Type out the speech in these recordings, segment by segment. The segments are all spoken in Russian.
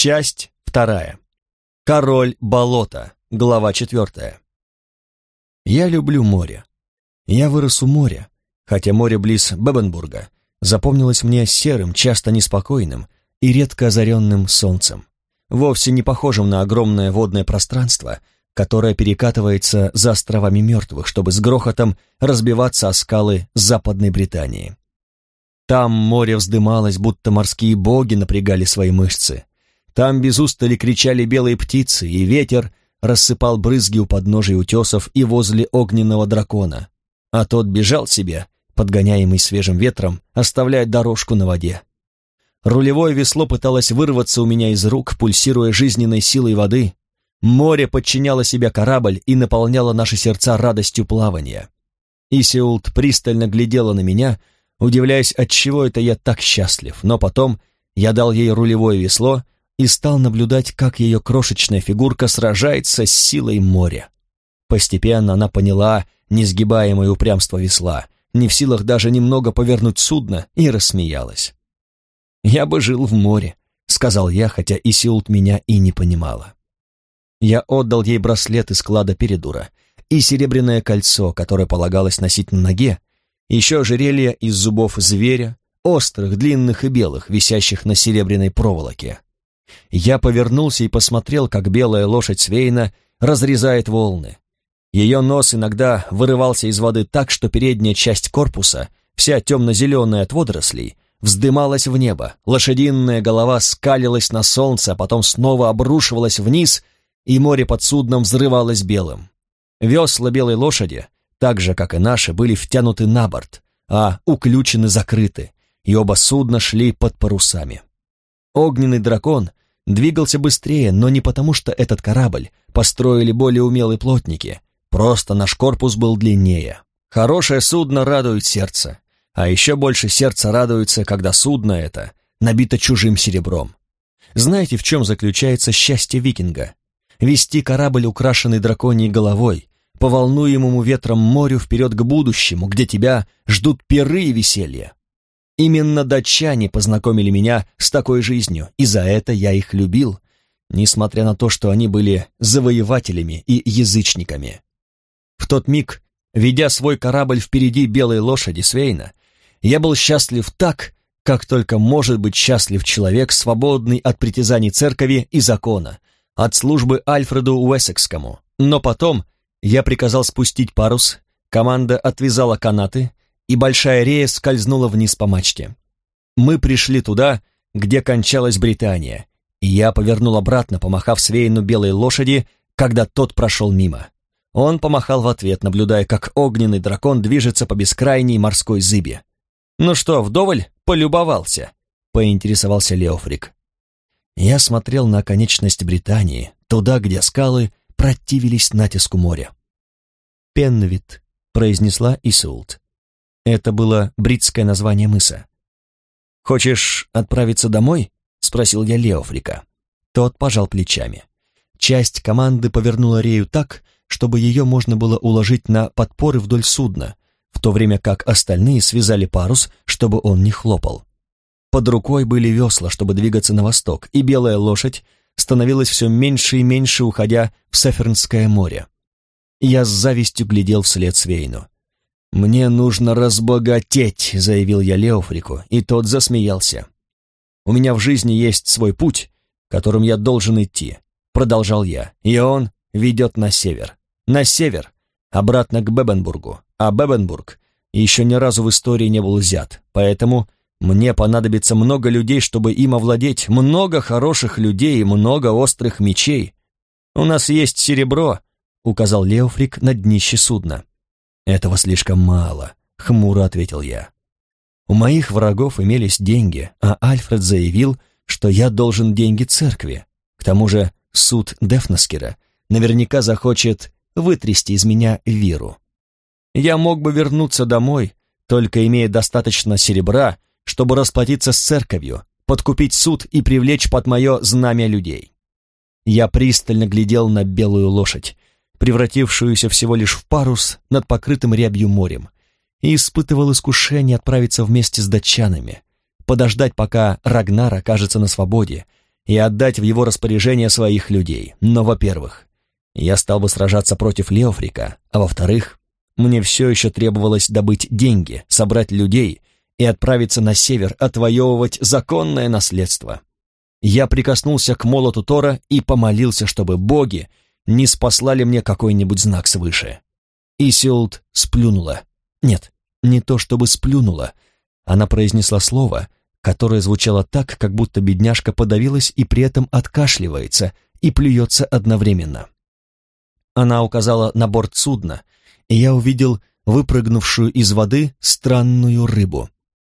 Часть вторая. Король болота. Глава четвертая. Я люблю море. Я вырос у моря, хотя море близ Бебенбурга запомнилось мне серым, часто неспокойным и редко озаренным солнцем, вовсе не похожим на огромное водное пространство, которое перекатывается за островами мертвых, чтобы с грохотом разбиваться о скалы Западной Британии. Там море вздымалось, будто морские боги напрягали свои мышцы, там без устали кричали белые птицы, и ветер рассыпал брызги у подножия утесов и возле огненного дракона, а тот бежал себе, подгоняемый свежим ветром, оставляя дорожку на воде. Рулевое весло пыталось вырваться у меня из рук, пульсируя жизненной силой воды. Море подчиняло себя корабль и наполняло наши сердца радостью плавания. Исиулт пристально глядела на меня, удивляясь, отчего это я так счастлив, но потом я дал ей рулевое весло — и стал наблюдать, как ее крошечная фигурка сражается с силой моря. Постепенно она поняла несгибаемое упрямство весла, не в силах даже немного повернуть судно, и рассмеялась. «Я бы жил в море», — сказал я, хотя Исиулт меня и не понимала. Я отдал ей браслет из склада Передура и серебряное кольцо, которое полагалось носить на ноге, еще ожерелье из зубов зверя, острых, длинных и белых, висящих на серебряной проволоке. Я повернулся и посмотрел, как белая лошадь Свейна разрезает волны. Ее нос иногда вырывался из воды так, что передняя часть корпуса, вся темно-зеленая от водорослей, вздымалась в небо, лошадиная голова скалилась на солнце, а потом снова обрушивалась вниз, и море под судном взрывалось белым. Весла белой лошади, так же, как и наши, были втянуты на борт, а уключены закрыты, и оба судна шли под парусами. Огненный дракон двигался быстрее, но не потому, что этот корабль построили более умелые плотники, просто наш корпус был длиннее. Хорошее судно радует сердце, а еще больше сердце радуется, когда судно это набито чужим серебром. Знаете, в чем заключается счастье викинга? Вести корабль, украшенный драконьей головой, по волнуемому ветром морю вперед к будущему, где тебя ждут пиры и веселье. Именно датчане познакомили меня с такой жизнью, и за это я их любил, несмотря на то, что они были завоевателями и язычниками. В тот миг, ведя свой корабль впереди белой лошади Свейна, я был счастлив так, как только может быть счастлив человек, свободный от притязаний церкви и закона, от службы Альфреду Уэссекскому. Но потом я приказал спустить парус, команда отвязала канаты, и большая рея скользнула вниз по мачте. Мы пришли туда, где кончалась Британия, и я повернул обратно, помахав Свейну белой лошади, когда тот прошел мимо. Он помахал в ответ, наблюдая, как огненный дракон движется по бескрайней морской зыбе. «Ну что, вдоволь полюбовался?» — поинтересовался Леофрик. Я смотрел на конечность Британии, туда, где скалы противились натиску моря. «Пенвит», — произнесла Исулт. Это было бритское название мыса. «Хочешь отправиться домой?» — спросил я Леофрика. Тот пожал плечами. Часть команды повернула Рею так, чтобы ее можно было уложить на подпоры вдоль судна, в то время как остальные связали парус, чтобы он не хлопал. Под рукой были весла, чтобы двигаться на восток, и белая лошадь становилась все меньше и меньше, уходя в Сефернское море. Я с завистью глядел вслед Свейну. «Мне нужно разбогатеть», — заявил я Леофрику, и тот засмеялся. «У меня в жизни есть свой путь, которым я должен идти», — продолжал я, и он ведет на север. На север, обратно к Бебенбургу, а Бебенбург еще ни разу в истории не был взят, поэтому мне понадобится много людей, чтобы им овладеть, много хороших людей и много острых мечей. У нас есть серебро», — указал Леофрик на днище судна. «Этого слишком мало», — хмуро ответил я. «У моих врагов имелись деньги, а Альфред заявил, что я должен деньги церкви. К тому же суд Дефнаскера наверняка захочет вытрясти из меня виру. Я мог бы вернуться домой, только имея достаточно серебра, чтобы расплатиться с церковью, подкупить суд и привлечь под мое знамя людей. Я пристально глядел на белую лошадь, превратившуюся всего лишь в парус над покрытым рябью морем, и испытывал искушение отправиться вместе с датчанами, подождать, пока Рагнар окажется на свободе, и отдать в его распоряжение своих людей. Но, во-первых, я стал бы сражаться против Леофрика, а во-вторых, мне все еще требовалось добыть деньги, собрать людей и отправиться на север отвоевывать законное наследство. Я прикоснулся к молоту Тора и помолился, чтобы боги не спаслали мне какой-нибудь знак свыше. Исилд сплюнула. Нет, не то чтобы сплюнула. Она произнесла слово, которое звучало так, как будто бедняжка подавилась и при этом откашливается и плюется одновременно. Она указала на борт судна, и я увидел выпрыгнувшую из воды странную рыбу.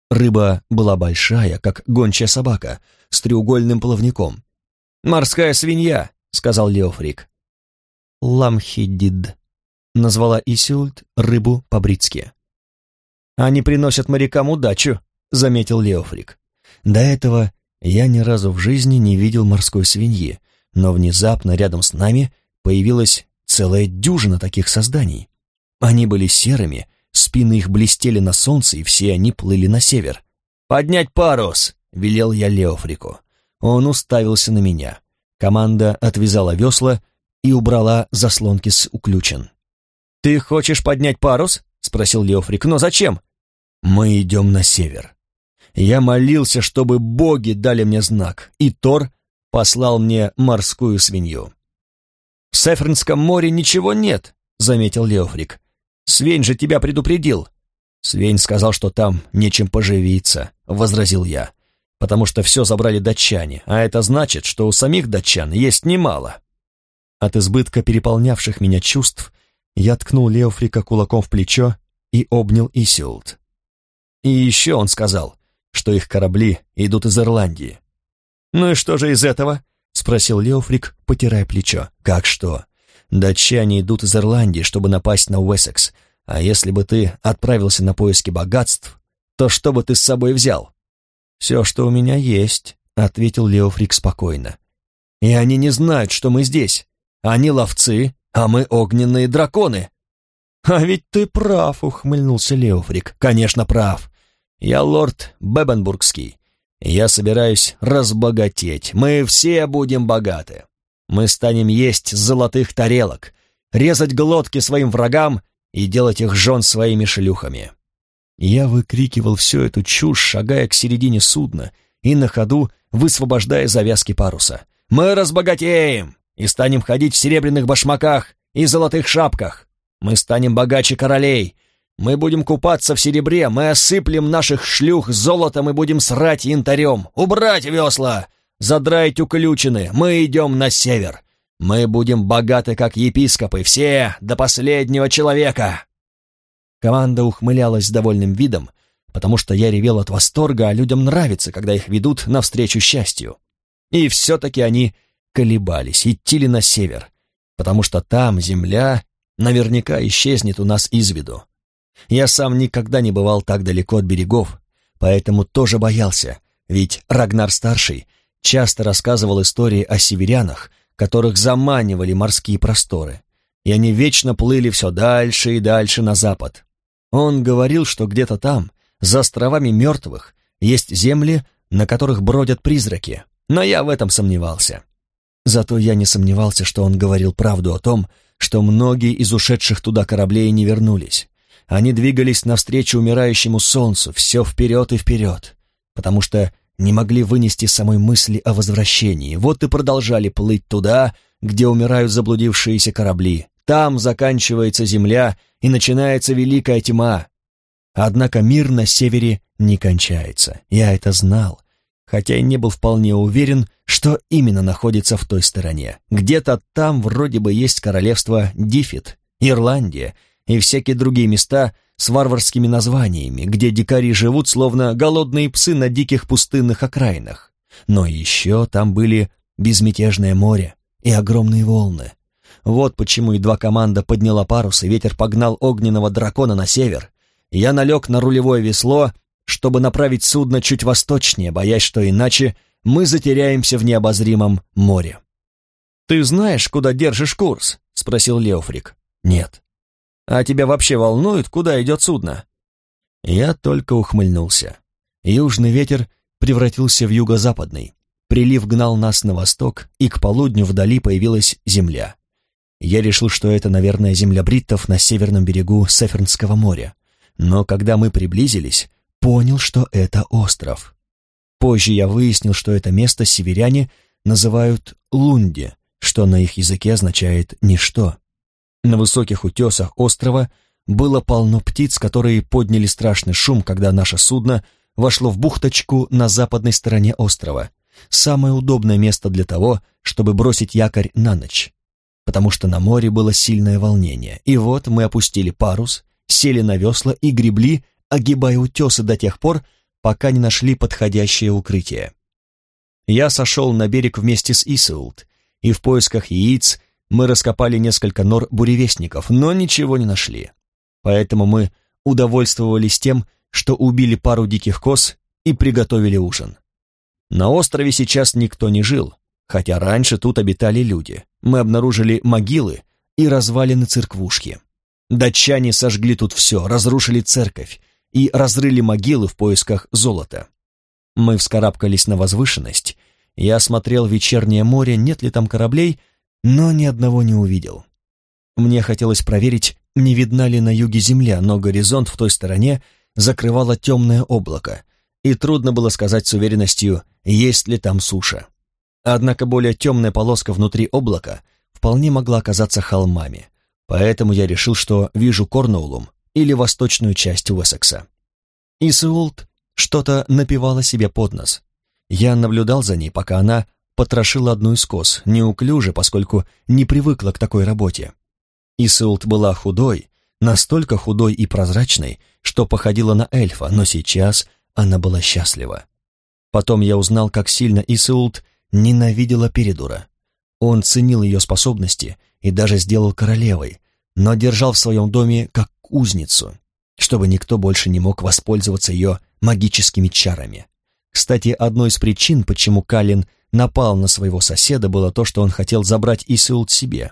Рыба была большая, как гончая собака, с треугольным плавником. «Морская свинья», — сказал Леофрик. «Ламхидид», — назвала Исиульт рыбу по-бритски. «Они приносят морякам удачу», — заметил Леофрик. До этого я ни разу в жизни не видел морской свиньи, но внезапно рядом с нами появилась целая дюжина таких созданий. Они были серыми, спины их блестели на солнце, и все они плыли на север. «Поднять парус!» — велел я Леофрику. Он уставился на меня. Команда отвязала весла и убрала заслонки с уключен. «Ты хочешь поднять парус?» — спросил Леофрик. «Но зачем?» «Мы идем на север. Я молился, чтобы боги дали мне знак, и Тор послал мне морскую свинью». «В Сефринском море ничего нет», — заметил Леофрик. «Свень же тебя предупредил». «Свень сказал, что там нечем поживиться», — возразил я, «потому что все забрали датчане, а это значит, что у самих датчан есть немало». От избытка переполнявших меня чувств я ткнул Леофрика кулаком в плечо и обнял Исиулт. И еще он сказал, что их корабли идут из Ирландии. «Ну и что же из этого?» — спросил Леофрик, потирая плечо. «Как что? Датчане идут из Ирландии, чтобы напасть на Уэссекс, а если бы ты отправился на поиски богатств, то что бы ты с собой взял?» «Все, что у меня есть», — ответил Леофрик спокойно. «И они не знают, что мы здесь. Они ловцы, а мы огненные драконы». «А ведь ты прав», — ухмыльнулся Леофрик. «Конечно, прав. Я лорд Бебенбургский. Я собираюсь разбогатеть. Мы все будем богаты. Мы станем есть золотых тарелок, резать глотки своим врагам и делать их жен своими шлюхами. Я выкрикивал всю эту чушь, шагая к середине судна и на ходу высвобождая завязки паруса. «Мы разбогатеем и станем ходить в серебряных башмаках и золотых шапках. Мы станем богаче королей. Мы будем купаться в серебре, мы осыплем наших шлюх золотом и будем срать янтарем. Убрать весла! Задрать уключены, мы идем на север. Мы будем богаты, как епископы, все до последнего человека!» Команда ухмылялась с довольным видом, потому что я ревел от восторга, а людям нравится, когда их ведут навстречу счастью. И все-таки они колебались, идти ли на север, потому что там земля наверняка исчезнет у нас из виду. Я сам никогда не бывал так далеко от берегов, поэтому тоже боялся, ведь Рагнар-старший часто рассказывал истории о северянах, которых заманивали морские просторы, и они вечно плыли все дальше и дальше на запад. Он говорил, что где-то там, за островами мертвых, есть земли, на которых бродят призраки, но я в этом сомневался. Зато я не сомневался, что он говорил правду о том, что многие из ушедших туда кораблей не вернулись. Они двигались навстречу умирающему солнцу, все вперед и вперед, потому что не могли вынести самой мысли о возвращении, вот и продолжали плыть туда, где умирают заблудившиеся корабли. Там заканчивается земля и начинается великая тьма. Однако мир на севере не кончается. Я это знал, хотя и не был вполне уверен, что именно находится в той стороне. Где-то там вроде бы есть королевство Дифит, Ирландия и всякие другие места — с варварскими названиями, где дикари живут, словно голодные псы на диких пустынных окраинах. Но еще там были безмятежное море и огромные волны. Вот почему едва команда подняла парус, и ветер погнал огненного дракона на север. Я налег на рулевое весло, чтобы направить судно чуть восточнее, боясь, что иначе мы затеряемся в необозримом море. «Ты знаешь, куда держишь курс?» — спросил Леофрик. «Нет». А тебя вообще волнует, куда идет судно?» Я только ухмыльнулся. Южный ветер превратился в юго-западный. прилив гнал нас на восток, и к полудню вдали появилась земля. Я решил, что это, наверное, земля бриттов на северном берегу Сефернского моря. Но когда мы приблизились, понял, что это остров. Позже я выяснил, что это место северяне называют Лунди, что на их языке означает «ничто». На высоких утесах острова было полно птиц, которые подняли страшный шум, когда наше судно вошло в бухточку на западной стороне острова. Самое удобное место для того, чтобы бросить якорь на ночь, потому что на море было сильное волнение. И вот мы опустили парус, сели на весла и гребли, огибая утесы до тех пор, пока не нашли подходящее укрытие. Я сошел на берег вместе с Исаулт, и в поисках яиц мы раскопали несколько нор буревестников, но ничего не нашли. Поэтому мы удовольствовались тем, что убили пару диких коз и приготовили ужин. На острове сейчас никто не жил, хотя раньше тут обитали люди. Мы обнаружили могилы и развалины церквушки. Датчане сожгли тут все, разрушили церковь и разрыли могилы в поисках золота. Мы вскарабкались на возвышенность, я осмотрел вечернее море, нет ли там кораблей, но ни одного не увидел. Мне хотелось проверить, не видна ли на юге земля, но горизонт в той стороне закрывало темное облако, и трудно было сказать с уверенностью, есть ли там суша. Однако более темная полоска внутри облака вполне могла оказаться холмами, поэтому я решил, что вижу Корнуоллум или восточную часть Уэссекса. Исаулт что-то напевала себе под нос. Я наблюдал за ней, пока она потрошила одну из коз, неуклюже, поскольку не привыкла к такой работе. Исаулт была худой, настолько худой и прозрачной, что походила на эльфа, но сейчас она была счастлива. Потом я узнал, как сильно Исаулт ненавидела Передура. Он ценил ее способности и даже сделал королевой, но держал в своем доме как узницу, чтобы никто больше не мог воспользоваться ее магическими чарами. Кстати, одной из причин, почему Калин напал на своего соседа, было то, что он хотел забрать Исаулт себе.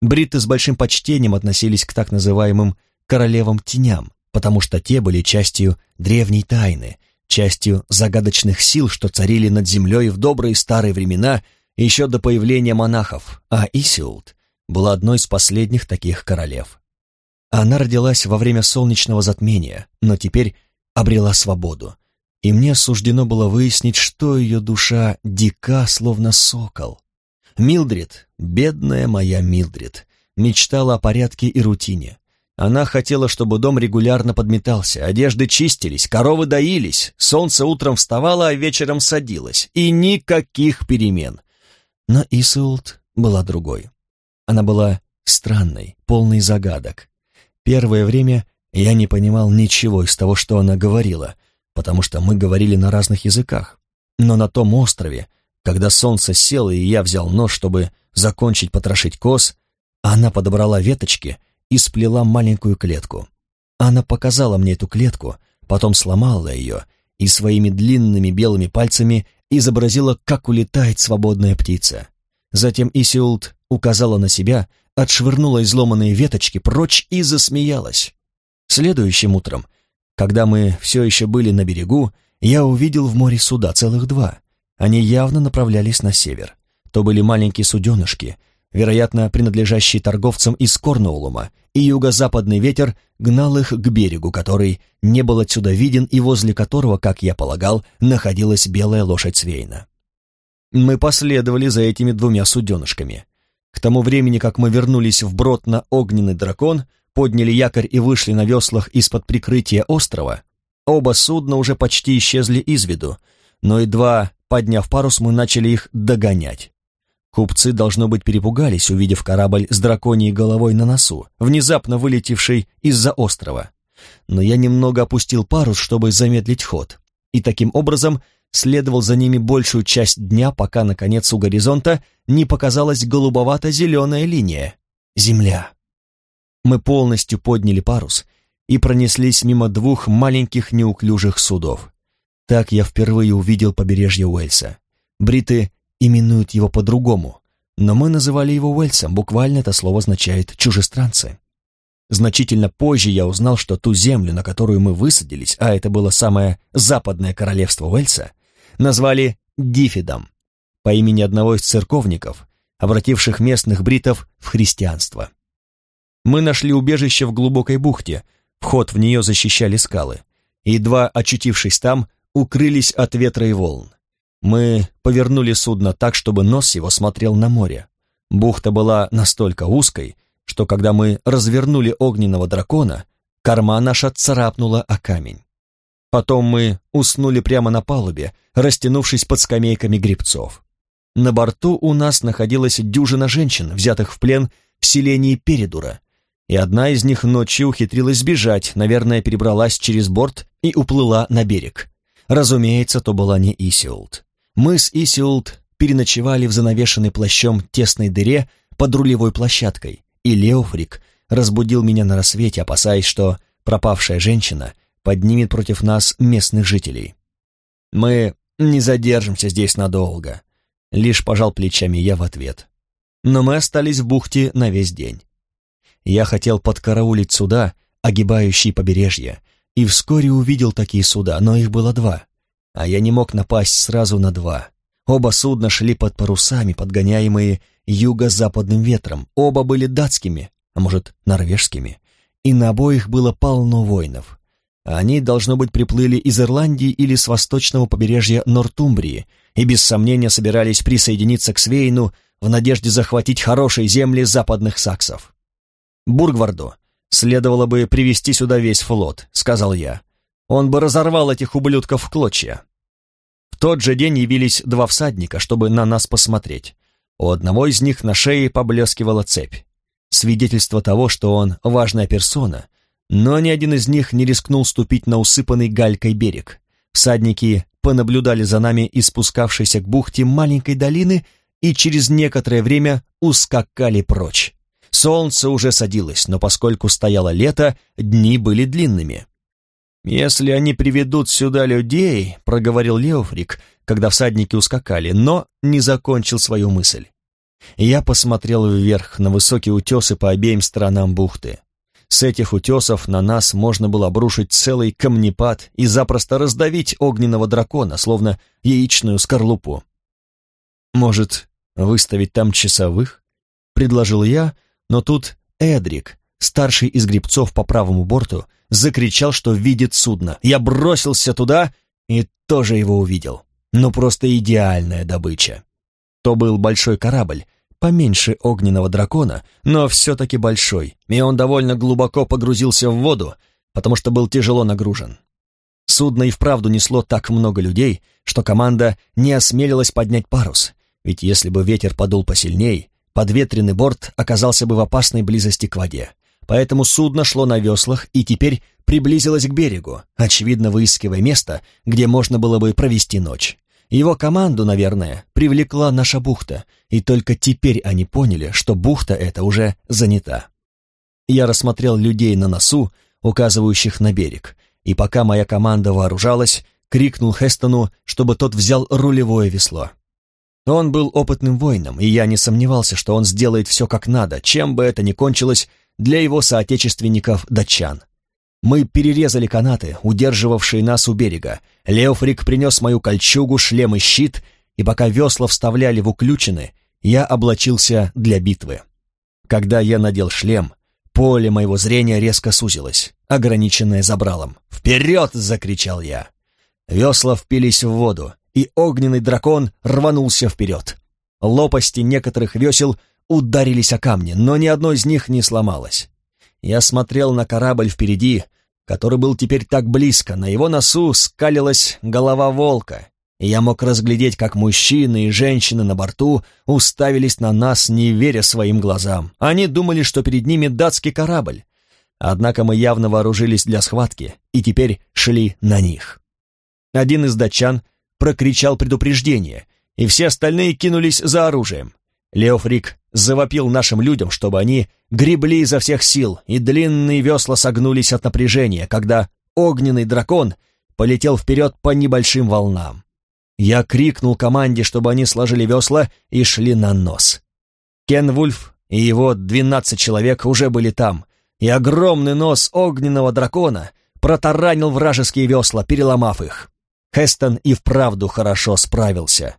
Бритты с большим почтением относились к так называемым «королевам-теням», потому что те были частью древней тайны, частью загадочных сил, что царили над землей в добрые старые времена еще до появления монахов, а Исиулт была одной из последних таких королев. Она родилась во время солнечного затмения, но теперь обрела свободу, и мне суждено было выяснить, что ее душа дика, словно сокол. Милдрид, бедная моя Милдрид, мечтала о порядке и рутине. Она хотела, чтобы дом регулярно подметался, одежды чистились, коровы доились, солнце утром вставало, а вечером садилось, и никаких перемен. Но Исаулт была другой. Она была странной, полной загадок. Первое время я не понимал ничего из того, что она говорила, потому что мы говорили на разных языках. Но на том острове, когда солнце село и я взял нож, чтобы закончить потрошить коз, она подобрала веточки и сплела маленькую клетку. Она показала мне эту клетку, потом сломала ее и своими длинными белыми пальцами изобразила, как улетает свободная птица. Затем Исиулт указала на себя, отшвырнула изломанные веточки прочь и засмеялась. Следующим утром, когда мы все еще были на берегу, я увидел в море суда целых два. Они явно направлялись на север. То были маленькие суденышки, вероятно, принадлежащие торговцам из Корнуолума, и юго-западный ветер гнал их к берегу, который не был отсюда виден и возле которого, как я полагал, находилась белая лошадь Свейна. Мы последовали за этими двумя суденышками. К тому времени, как мы вернулись в брод на огненный дракон, подняли якорь и вышли на веслах из-под прикрытия острова, оба судна уже почти исчезли из виду, но едва подняв парус, мы начали их догонять. Купцы, должно быть, перепугались, увидев корабль с драконьей головой на носу, внезапно вылетевший из-за острова. Но я немного опустил парус, чтобы замедлить ход, и таким образом следовал за ними большую часть дня, пока, наконец, у горизонта не показалась голубовато-зеленая линия — земля. Мы полностью подняли парус и пронеслись мимо двух маленьких неуклюжих судов. Так я впервые увидел побережье Уэльса. Бриты именуют его по-другому, но мы называли его Уэльсом, буквально это слово означает «чужестранцы». Значительно позже я узнал, что ту землю, на которую мы высадились, а это было самое западное королевство Уэльса, назвали Дифидом, по имени одного из церковников, обративших местных бритов в христианство. Мы нашли убежище в глубокой бухте, вход в нее защищали скалы, и, едва очутившись там, укрылись от ветра и волн. Мы повернули судно так, чтобы нос его смотрел на море. Бухта была настолько узкой, что когда мы развернули огненного дракона, корма наша царапнула о камень. Потом мы уснули прямо на палубе, растянувшись под скамейками грибцов. На борту у нас находилась дюжина женщин, взятых в плен в селении Передура, и одна из них ночью ухитрилась сбежать, наверное, перебралась через борт и уплыла на берег. Разумеется, то была не Исиулт. Мы с Исиулт переночевали в занавешенной плащом тесной дыре под рулевой площадкой, и Леофрик разбудил меня на рассвете, опасаясь, что пропавшая женщина поднимет против нас местных жителей. «Мы не задержимся здесь надолго», — лишь пожал плечами я в ответ. Но мы остались в бухте на весь день. Я хотел подкараулить суда, огибающие побережье, и вскоре увидел такие суда, но их было два, а я не мог напасть сразу на два. Оба судна шли под парусами, подгоняемые юго-западным ветром. Оба были датскими, а может, норвежскими. И на обоих было полно воинов. Они, должно быть, приплыли из Ирландии или с восточного побережья Нортумбрии и без сомнения собирались присоединиться к Свейну в надежде захватить хорошие земли западных саксов. Бургварду следовало бы привести сюда весь флот, сказал я. Он бы разорвал этих ублюдков в клочья. В тот же день явились два всадника, чтобы на нас посмотреть. У одного из них на шее поблескивала цепь. Свидетельство того, что он важная персона, но ни один из них не рискнул ступить на усыпанный галькой берег. Всадники понаблюдали за нами из спускавшейся к бухте маленькой долины и через некоторое время ускакали прочь. Солнце уже садилось, но поскольку стояло лето, дни были длинными. «Если они приведут сюда людей», — проговорил Леофрик, когда всадники ускакали, но не закончил свою мысль. Я посмотрел вверх на высокие утесы по обеим сторонам бухты. С этих утесов на нас можно было обрушить целый камнепад и запросто раздавить огненного дракона, словно яичную скорлупу. «Может, выставить там часовых?» — предложил я, но тут Эдрик, старший из грибцов по правому борту, закричал, что видит судно. Я бросился туда и тоже его увидел. Ну, просто идеальная добыча. То был большой корабль, поменьше огненного дракона, но все-таки большой, и он довольно глубоко погрузился в воду, потому что был тяжело нагружен. Судно и вправду несло так много людей, что команда не осмелилась поднять парус, ведь если бы ветер подул посильней, подветренный борт оказался бы в опасной близости к воде. Поэтому судно шло на веслах и теперь приблизилось к берегу, очевидно выискивая место, где можно было бы провести ночь. Его команду, наверное, привлекла наша бухта, и только теперь они поняли, что бухта эта уже занята. Я рассмотрел людей на носу, указывающих на берег, и пока моя команда вооружалась, крикнул Хестону, чтобы тот взял рулевое весло. Он был опытным воином, и я не сомневался, что он сделает все как надо, чем бы это ни кончилось для его соотечественников-датчан. Мы перерезали канаты, удерживавшие нас у берега. Леофрик принес мою кольчугу, шлем и щит, и пока весла вставляли в уключины, я облачился для битвы. Когда я надел шлем, поле моего зрения резко сузилось, ограниченное забралом. «Вперед!» — закричал я. Весла впились в воду, и огненный дракон рванулся вперед. Лопасти некоторых весел ударились о камни, но ни одно из них не сломалось. Я смотрел на корабль впереди, который был теперь так близко, на его носу скалилась голова волка, и я мог разглядеть, как мужчины и женщины на борту уставились на нас, не веря своим глазам. Они думали, что перед ними датский корабль. Однако мы явно вооружились для схватки и теперь шли на них. Один из датчан прокричал предупреждение, и все остальные кинулись за оружием. Леофрик завопил нашим людям, чтобы они гребли изо всех сил, и длинные весла согнулись от напряжения, когда огненный дракон полетел вперед по небольшим волнам. Я крикнул команде, чтобы они сложили весла и шли на нос. Кен Вульф и его двенадцать человек уже были там, и огромный нос огненного дракона протаранил вражеские весла, переломав их. Хестон и вправду хорошо справился.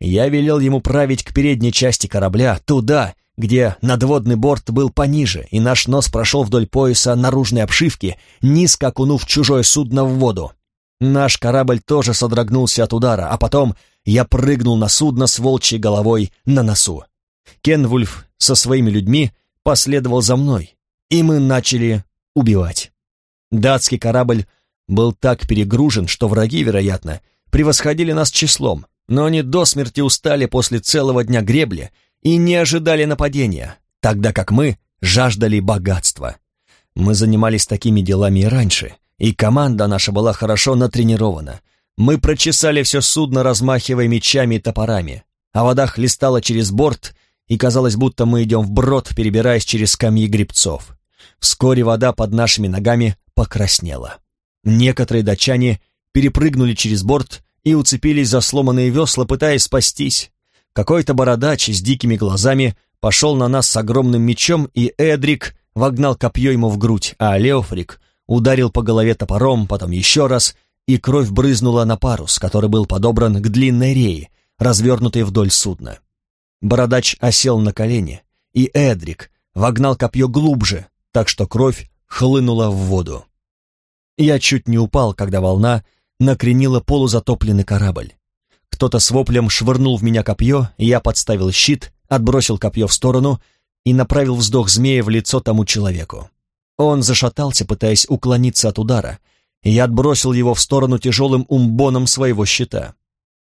Я велел ему править к передней части корабля, туда, где надводный борт был пониже, и наш нос прошел вдоль пояса наружной обшивки, низко окунув чужое судно в воду. Наш корабль тоже содрогнулся от удара, а потом я прыгнул на судно с волчьей головой на носу. Кенвульф со своими людьми последовал за мной, и мы начали убивать. Датский корабль был так перегружен, что враги, вероятно, превосходили нас числом, но они до смерти устали после целого дня гребли и не ожидали нападения, тогда как мы жаждали богатства. Мы занимались такими делами и раньше, и команда наша была хорошо натренирована. Мы прочесали все судно, размахивая мечами и топорами, а вода хлестала через борт, и казалось, будто мы идем вброд, перебираясь через скамьи грибцов. Вскоре вода под нашими ногами покраснела. Некоторые датчане перепрыгнули через борт и уцепились за сломанные весла, пытаясь спастись. Какой-то бородач с дикими глазами пошел на нас с огромным мечом, и Эдрик вогнал копье ему в грудь, а Леофрик ударил по голове топором, потом еще раз, и кровь брызнула на парус, который был подобран к длинной рее, развернутой вдоль судна. Бородач осел на колени, и Эдрик вогнал копье глубже, так что кровь хлынула в воду. Я чуть не упал, когда волна накренила полузатопленный корабль. Кто-то с воплем швырнул в меня копье, я подставил щит, отбросил копье в сторону и направил вздох змея в лицо тому человеку. Он зашатался, пытаясь уклониться от удара, и я отбросил его в сторону тяжелым умбоном своего щита.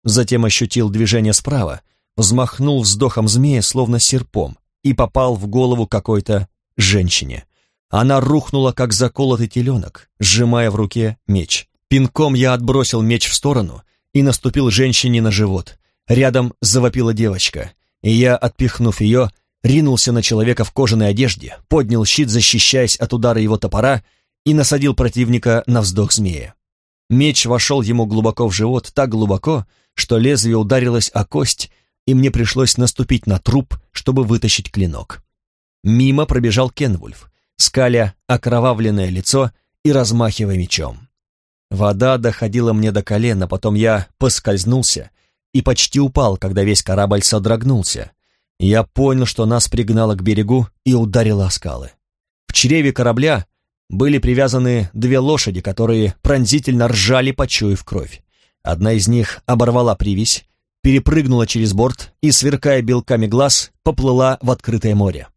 Затем ощутил движение справа, взмахнул вздохом змея, словно серпом, и попал в голову какой-то женщине. Она рухнула, как заколотый теленок, сжимая в руке меч. Пинком я отбросил меч в сторону и наступил женщине на живот. Рядом завопила девочка, и я, отпихнув ее, ринулся на человека в кожаной одежде, поднял щит, защищаясь от удара его топора, и насадил противника на вздох змея. Меч вошел ему глубоко в живот, так глубоко, что лезвие ударилось о кость, и мне пришлось наступить на труп, чтобы вытащить клинок. Мимо пробежал Кенвульф, скаля окровавленное лицо и размахивая мечом. Вода доходила мне до колена, потом я поскользнулся и почти упал, когда весь корабль содрогнулся. Я понял, что нас пригнало к берегу и ударило о скалы. В чреве корабля были привязаны две лошади, которые пронзительно ржали, почуяв кровь. Одна из них оборвала привязь, перепрыгнула через борт и, сверкая белками глаз, поплыла в открытое море.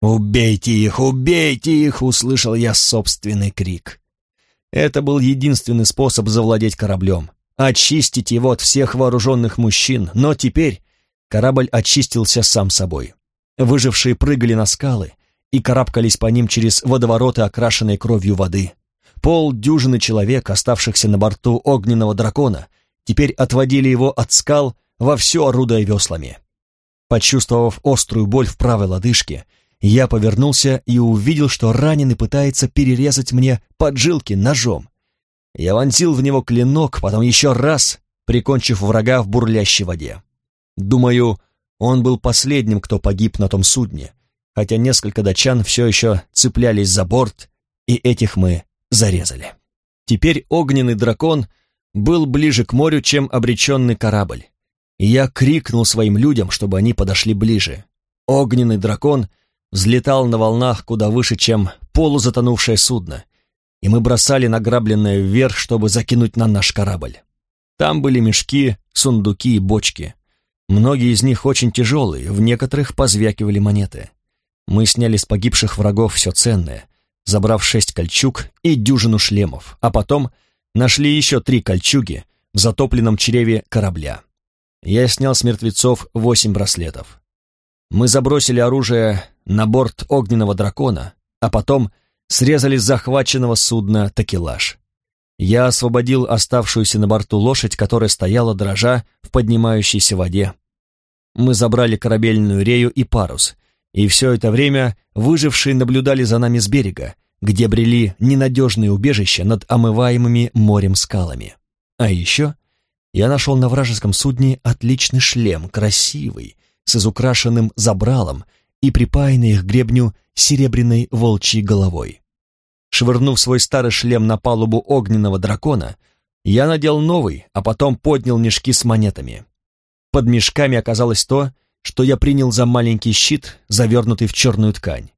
«Убейте их! Убейте их!» — услышал я собственный крик. Это был единственный способ завладеть кораблем, очистить его от всех вооруженных мужчин, но теперь корабль очистился сам собой. Выжившие прыгали на скалы и карабкались по ним через водовороты, окрашенной кровью воды. Пол дюжины человек, оставшихся на борту огненного дракона, теперь отводили его от скал во все веслами. Почувствовав острую боль в правой лодыжке, я повернулся и увидел, что раненый пытается перерезать мне поджилки ножом. Я вонзил в него клинок, потом еще раз, прикончив врага в бурлящей воде. Думаю, он был последним, кто погиб на том судне, хотя несколько датчан все еще цеплялись за борт, и этих мы зарезали. Теперь огненный дракон был ближе к морю, чем обреченный корабль, я крикнул своим людям, чтобы они подошли ближе. Огненный дракон — взлетал на волнах куда выше, чем полузатонувшее судно, и мы бросали награбленное вверх, чтобы закинуть на наш корабль. Там были мешки, сундуки и бочки. Многие из них очень тяжелые, в некоторых позвякивали монеты. Мы сняли с погибших врагов все ценное, забрав шесть кольчуг и дюжину шлемов, а потом нашли еще три кольчуги в затопленном чреве корабля. Я снял с мертвецов восемь браслетов. Мы забросили оружие на борт огненного дракона, а потом срезали с захваченного судна такелаж. Я освободил оставшуюся на борту лошадь, которая стояла дрожа в поднимающейся воде. Мы забрали корабельную рею и парус, и все это время выжившие наблюдали за нами с берега, где брели ненадежные убежища над омываемыми морем скалами. А еще я нашел на вражеском судне отличный шлем, красивый, с изукрашенным забралом и припаянной их гребню серебряной волчьей головой. Швырнув свой старый шлем на палубу огненного дракона, я надел новый, а потом поднял мешки с монетами. Под мешками оказалось то, что я принял за маленький щит, завернутый в черную ткань.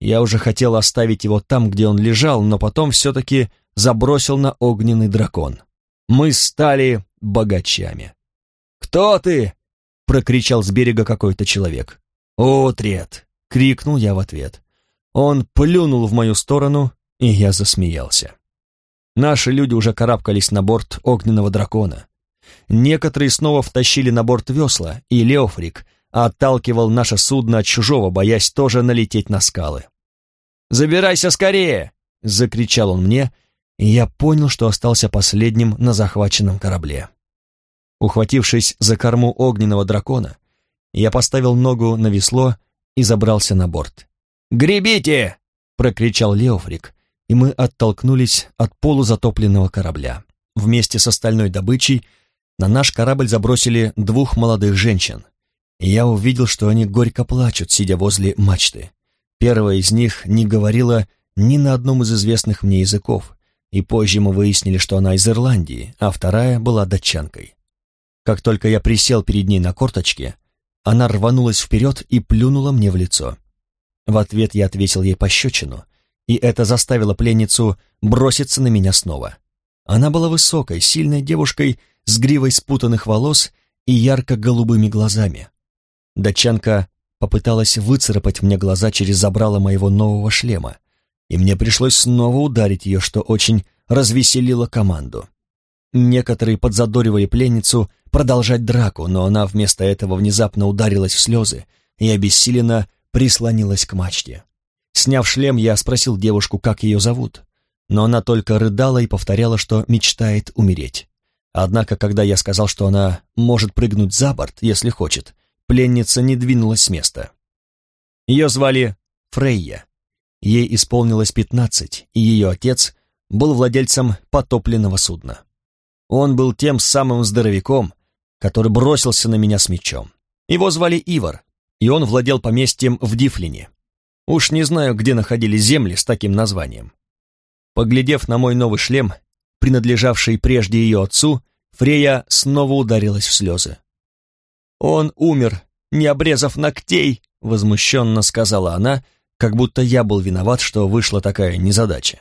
Я уже хотел оставить его там, где он лежал, но потом все-таки забросил на огненный дракон. Мы стали богачами. «Кто ты?» — прокричал с берега какой-то человек. «Утрет!» — крикнул я в ответ. Он плюнул в мою сторону, и я засмеялся. Наши люди уже карабкались на борт огненного дракона. Некоторые снова втащили на борт весла, и Леофрик отталкивал наше судно от чужого, боясь тоже налететь на скалы. «Забирайся скорее!» — закричал он мне, и я понял, что остался последним на захваченном корабле. Ухватившись за корму огненного дракона, я поставил ногу на весло и забрался на борт. «Гребите!» — прокричал Леофрик, и мы оттолкнулись от полузатопленного корабля. Вместе с остальной добычей на наш корабль забросили двух молодых женщин, я увидел, что они горько плачут, сидя возле мачты. Первая из них не говорила ни на одном из известных мне языков, и позже мы выяснили, что она из Ирландии, а вторая была датчанкой. Как только я присел перед ней на корточке, она рванулась вперед и плюнула мне в лицо. В ответ я ответил ей пощечину, и это заставило пленницу броситься на меня снова. Она была высокой, сильной девушкой с гривой спутанных волос и ярко-голубыми глазами. Датчанка попыталась выцарапать мне глаза через забрало моего нового шлема, и мне пришлось снова ударить ее, что очень развеселило команду. Некоторые подзадоривали пленницу продолжать драку, но она вместо этого внезапно ударилась в слезы и обессиленно прислонилась к мачте. Сняв шлем, я спросил девушку, как ее зовут, но она только рыдала и повторяла, что мечтает умереть. Однако, когда я сказал, что она может прыгнуть за борт, если хочет, пленница не двинулась с места. Ее звали Фрейя. Ей исполнилось пятнадцать, и ее отец был владельцем потопленного судна. Он был тем самым здоровяком, который бросился на меня с мечом. Его звали Ивар, и он владел поместьем в Дифлине. Уж не знаю, где находились земли с таким названием. Поглядев на мой новый шлем, принадлежавший прежде ее отцу, Фрея снова ударилась в слезы. «Он умер, не обрезав ногтей», — возмущенно сказала она, как будто я был виноват, что вышла такая незадача.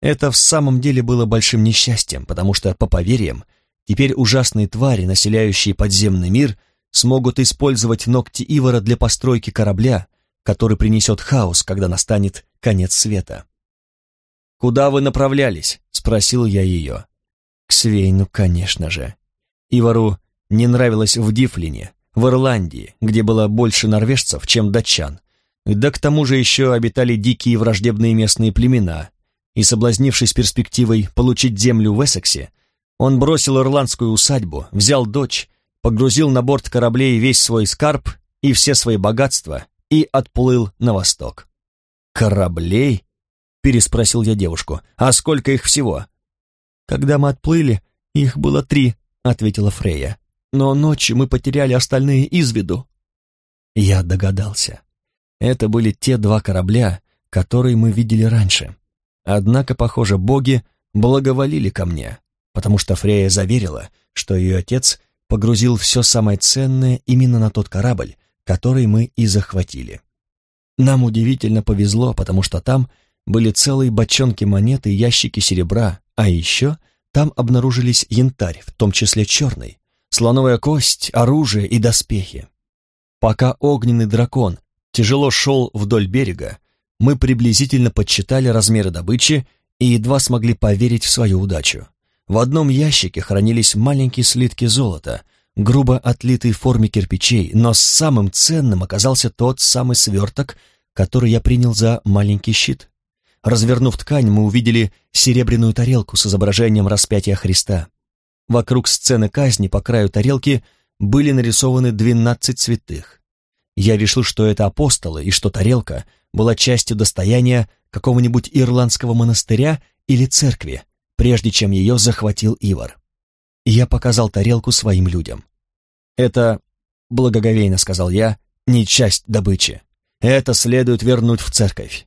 Это в самом деле было большим несчастьем, потому что, по поверьям, теперь ужасные твари, населяющие подземный мир, смогут использовать ногти Ивара для постройки корабля, который принесет хаос, когда настанет конец света. «Куда вы направлялись?» — спросил я ее. «К Свейну, конечно же. Ивару не нравилось в Дифлине, в Ирландии, где было больше норвежцев, чем датчан. Да к тому же еще обитали дикие враждебные местные племена, и, соблазнившись перспективой получить землю в Эссексе, он бросил ирландскую усадьбу, взял дочь, погрузил на борт кораблей весь свой скарб и все свои богатства и отплыл на восток. «Кораблей?» — переспросил я девушку. «А сколько их всего?» «Когда мы отплыли, их было три», — ответила Фрея. «Но ночью мы потеряли остальные из виду». Я догадался. Это были те два корабля, которые мы видели раньше. Однако, похоже, боги благоволили ко мне, потому что Фрея заверила, что ее отец погрузил все самое ценное именно на тот корабль, который мы и захватили. Нам удивительно повезло, потому что там были целые бочонки монет и ящики серебра, а еще там обнаружились янтарь, в том числе черный, слоновая кость, оружие и доспехи. Пока огненный дракон тяжело шел вдоль берега, мы приблизительно подсчитали размеры добычи и едва смогли поверить в свою удачу. В одном ящике хранились маленькие слитки золота, грубо отлитые в форме кирпичей, но самым ценным оказался тот самый сверток, который я принял за маленький щит. Развернув ткань, мы увидели серебряную тарелку с изображением распятия Христа. Вокруг сцены казни по краю тарелки были нарисованы двенадцать святых. Я решил, что это апостолы и что тарелка была частью достояния какого-нибудь ирландского монастыря или церкви, прежде чем ее захватил Ивар. Я показал тарелку своим людям. «Это, благоговейно сказал я, не часть добычи. Это следует вернуть в церковь».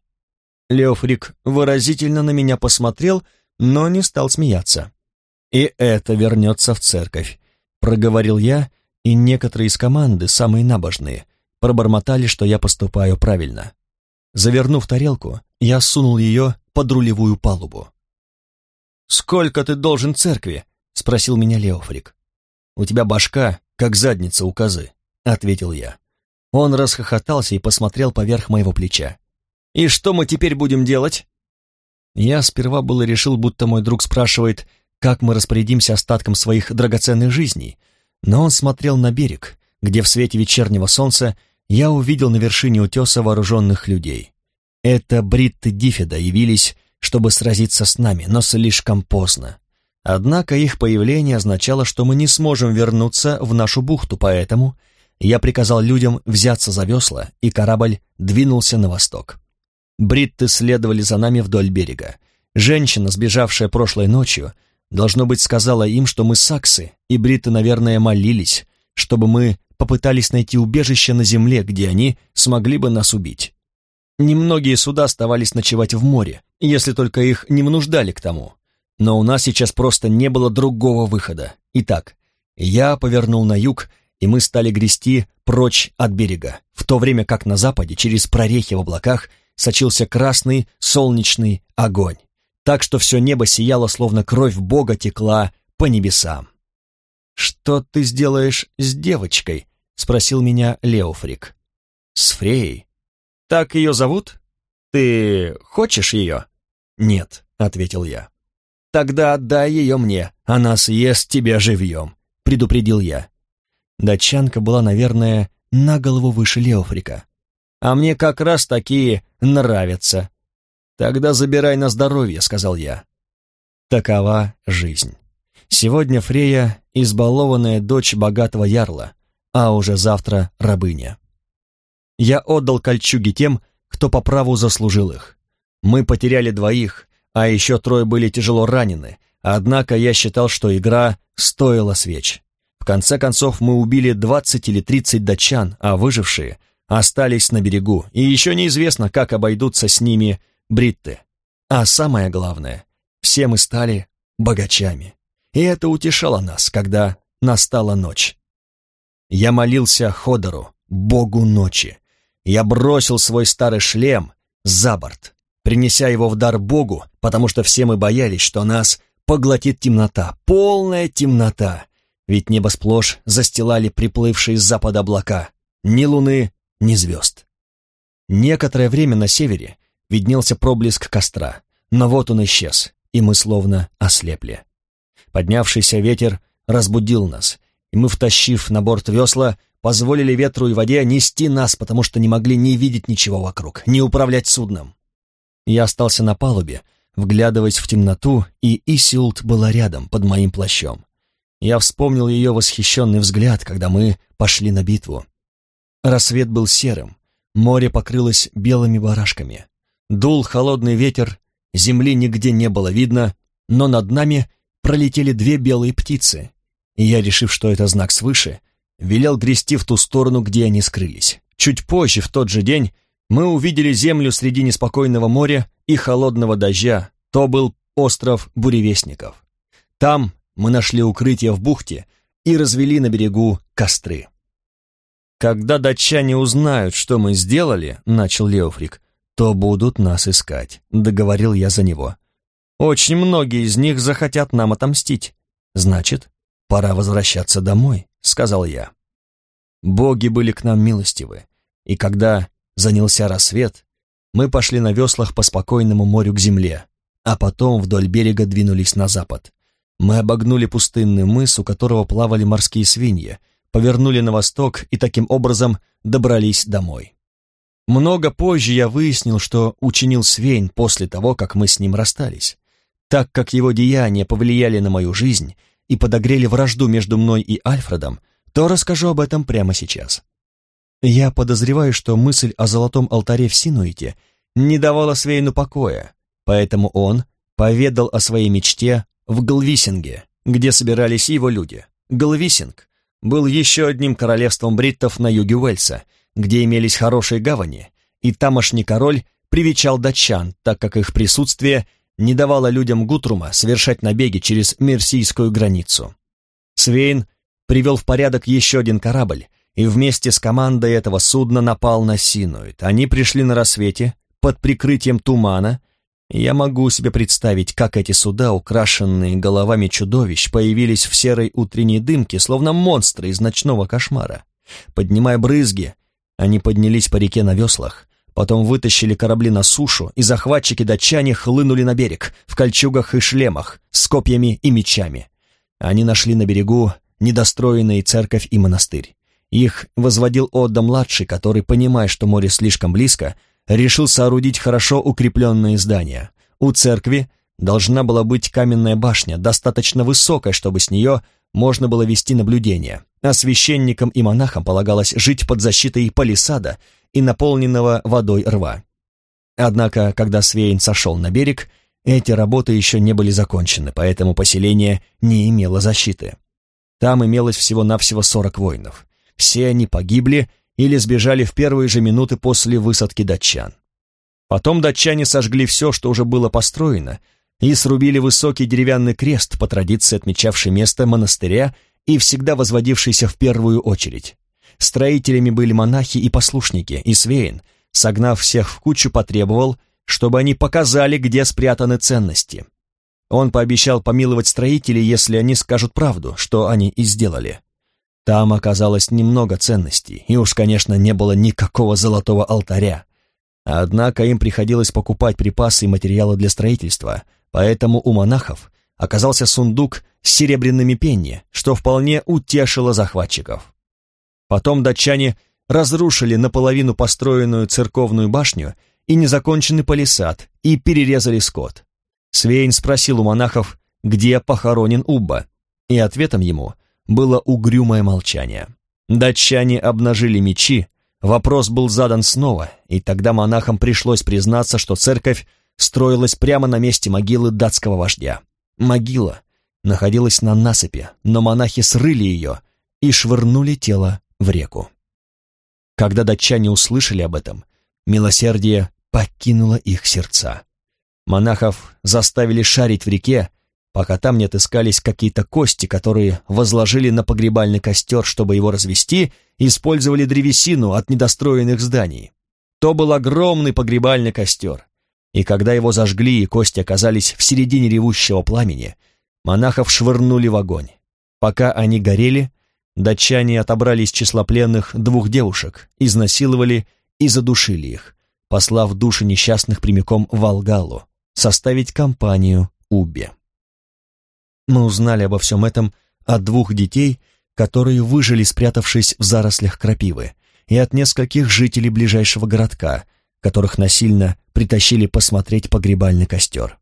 Леофрик выразительно на меня посмотрел, но не стал смеяться. «И это вернется в церковь», — проговорил я и некоторые из команды, самые набожные, пробормотали, что я поступаю правильно. Завернув тарелку, я сунул ее под рулевую палубу. «Сколько ты должен церкви?» — спросил меня Леофрик. «У тебя башка, как задница у козы», — ответил я. Он расхохотался и посмотрел поверх моего плеча. «И что мы теперь будем делать?» Я сперва было решил, будто мой друг спрашивает, как мы распорядимся остатком своих драгоценных жизней, но он смотрел на берег, где в свете вечернего солнца я увидел на вершине утеса вооруженных людей. Это бритты Диффида явились, чтобы сразиться с нами, но слишком поздно. Однако их появление означало, что мы не сможем вернуться в нашу бухту, поэтому я приказал людям взяться за весла, и корабль двинулся на восток. Бритты следовали за нами вдоль берега. Женщина, сбежавшая прошлой ночью, должно быть, сказала им, что мы саксы, и бритты, наверное, молились, чтобы мы попытались найти убежище на земле, где они смогли бы нас убить. Немногие суда оставались ночевать в море, если только их не внуждали к тому. Но у нас сейчас просто не было другого выхода. Итак, я повернул на юг и мы стали грести прочь от берега, в то время как на западе, через прорехи в облаках, сочился красный солнечный огонь, так что все небо сияло, словно кровь Бога текла по небесам. «Что ты сделаешь с девочкой?» — спросил меня Леофрик. «С Фреей. Так ее зовут? Ты хочешь ее?» «Нет», — ответил я. «Тогда отдай ее мне, она съест тебя живьем», — предупредил я. Датчанка была, наверное, на голову выше Леофрика. А мне как раз такие нравятся. Тогда забирай на здоровье, сказал я. Такова жизнь. Сегодня Фрея — избалованная дочь богатого ярла, а уже завтра рабыня. Я отдал кольчуги тем, кто по праву заслужил их. Мы потеряли двоих, а еще трое были тяжело ранены, однако я считал, что игра стоила свеч. В конце концов мы убили 20 или 30 датчан, а выжившие остались на берегу, и еще неизвестно, как обойдутся с ними бритты. А самое главное, все мы стали богачами. И это утешало нас, когда настала ночь. Я молился Ходору, богу ночи. Я бросил свой старый шлем за борт, принеся его в дар богу, потому что все мы боялись, что нас поглотит темнота, полная темнота, ведь небо сплошь застилали приплывшие с запада облака, ни луны, ни звезд. Некоторое время на севере виднелся проблеск костра, но вот он исчез, и мы словно ослепли. Поднявшийся ветер разбудил нас, и мы, втащив на борт весла, позволили ветру и воде нести нас, потому что не могли ни видеть ничего вокруг, ни управлять судном. Я остался на палубе, вглядываясь в темноту, и Исиулт была рядом, под моим плащом. Я вспомнил ее восхищенный взгляд, когда мы пошли на битву. Рассвет был серым, море покрылось белыми барашками. Дул холодный ветер, земли нигде не было видно, но над нами пролетели две белые птицы, и я, решив, что это знак свыше, велел грести в ту сторону, где они скрылись. Чуть позже, в тот же день, мы увидели землю среди неспокойного моря и холодного дождя. То был остров Буревестников. Там мы нашли укрытие в бухте и развели на берегу костры. «Когда датчане узнают, что мы сделали», — начал Леофрик, «то будут нас искать», — договорил я за него. «Очень многие из них захотят нам отомстить. Значит, пора возвращаться домой», — сказал я. Боги были к нам милостивы, и когда занялся рассвет, мы пошли на веслах по спокойному морю к земле, а потом вдоль берега двинулись на запад. Мы обогнули пустынный мыс, у которого плавали морские свиньи, повернули на восток и таким образом добрались домой. Много позже я выяснил, что учинил Свейн после того, как мы с ним расстались. Так как его деяния повлияли на мою жизнь и подогрели вражду между мной и Альфредом, то расскажу об этом прямо сейчас. Я подозреваю, что мысль о золотом алтаре в Синуите не давала Свейну покоя, поэтому он поведал о своей мечте в Глвисинге, где собирались его люди. Глвисинг был еще одним королевством бриттов на юге Уэльса, где имелись хорошие гавани, и тамошний король привечал датчан, так как их присутствие не давало людям Гутрума совершать набеги через Мерсийскую границу. Свейн привел в порядок еще один корабль, и вместе с командой этого судна напал на Синуит. Они пришли на рассвете, под прикрытием тумана, я могу себе представить, как эти суда, украшенные головами чудовищ, появились в серой утренней дымке, словно монстры из ночного кошмара. Поднимая брызги, они поднялись по реке на веслах, потом вытащили корабли на сушу, и захватчики-датчане хлынули на берег в кольчугах и шлемах, с копьями и мечами. Они нашли на берегу недостроенные церковь и монастырь. Их возводил Отда-младший, который, понимая, что море слишком близко, решил соорудить хорошо укрепленные здания. У церкви должна была быть каменная башня, достаточно высокая, чтобы с нее можно было вести наблюдение, а священникам и монахам полагалось жить под защитой палисада и наполненного водой рва. Однако, когда Свейн сошел на берег, эти работы еще не были закончены, поэтому поселение не имело защиты. Там имелось всего-навсего сорок воинов. Все они погибли, или сбежали в первые же минуты после высадки датчан. Потом датчане сожгли все, что уже было построено, и срубили высокий деревянный крест, по традиции отмечавший место монастыря и всегда возводившийся в первую очередь. Строителями были монахи и послушники, и Свейн, согнав всех в кучу, потребовал, чтобы они показали, где спрятаны ценности. Он пообещал помиловать строителей, если они скажут правду, что они и сделали. Там оказалось немного ценностей, и уж, конечно, не было никакого золотого алтаря. Однако им приходилось покупать припасы и материалы для строительства, поэтому у монахов оказался сундук с серебряными пенни, что вполне утешило захватчиков. Потом датчане разрушили наполовину построенную церковную башню и незаконченный палисад и перерезали скот. Свейн спросил у монахов, где похоронен Убба, и ответом ему было угрюмое молчание. Датчане обнажили мечи, вопрос был задан снова, и тогда монахам пришлось признаться, что церковь строилась прямо на месте могилы датского вождя. Могила находилась на насыпи, но монахи срыли ее и швырнули тело в реку. Когда датчане услышали об этом, милосердие покинуло их сердца. Монахов заставили шарить в реке, пока там не отыскались какие-то кости, которые возложили на погребальный костер, чтобы его развести, использовали древесину от недостроенных зданий. То был огромный погребальный костер, и когда его зажгли и кости оказались в середине ревущего пламени, монахов швырнули в огонь. Пока они горели, датчане отобрали из числа пленных двух девушек, изнасиловали и задушили их, послав души несчастных прямиком в Алгалу, составить компанию Убе. Мы узнали обо всем этом от двух детей, которые выжили, спрятавшись в зарослях крапивы, и от нескольких жителей ближайшего городка, которых насильно притащили посмотреть погребальный костер.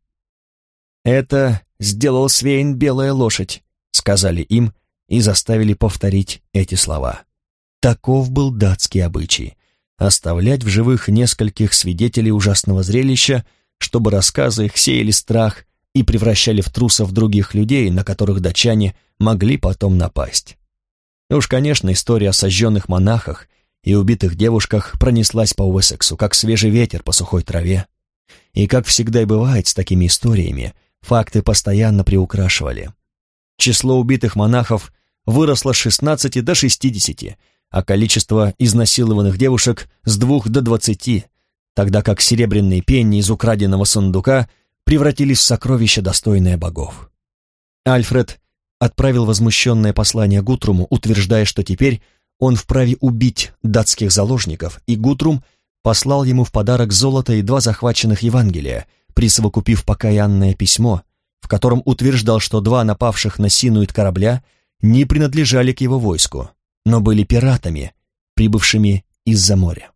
«Это сделал Свейн Белая Лошадь», — сказали им и заставили повторить эти слова. Таков был датский обычай — оставлять в живых нескольких свидетелей ужасного зрелища, чтобы рассказы их сеяли страх и превращали в трусов других людей, на которых датчане могли потом напасть. уж, конечно, история о сожженных монахах и убитых девушках пронеслась по Уэссексу, как свежий ветер по сухой траве. И, как всегда и бывает с такими историями, факты постоянно приукрашивали. Число убитых монахов выросло с 16 до 60, а количество изнасилованных девушек с 2 до 20, тогда как серебряные пенни из украденного сундука превратились в сокровища, достойные богов. Альфред отправил возмущенное послание Гутруму, утверждая, что теперь он вправе убить датских заложников, и Гутрум послал ему в подарок золото и два захваченных Евангелия, присовокупив покаянное письмо, в котором утверждал, что два напавших на Синуит корабля не принадлежали к его войску, но были пиратами, прибывшими из-за моря.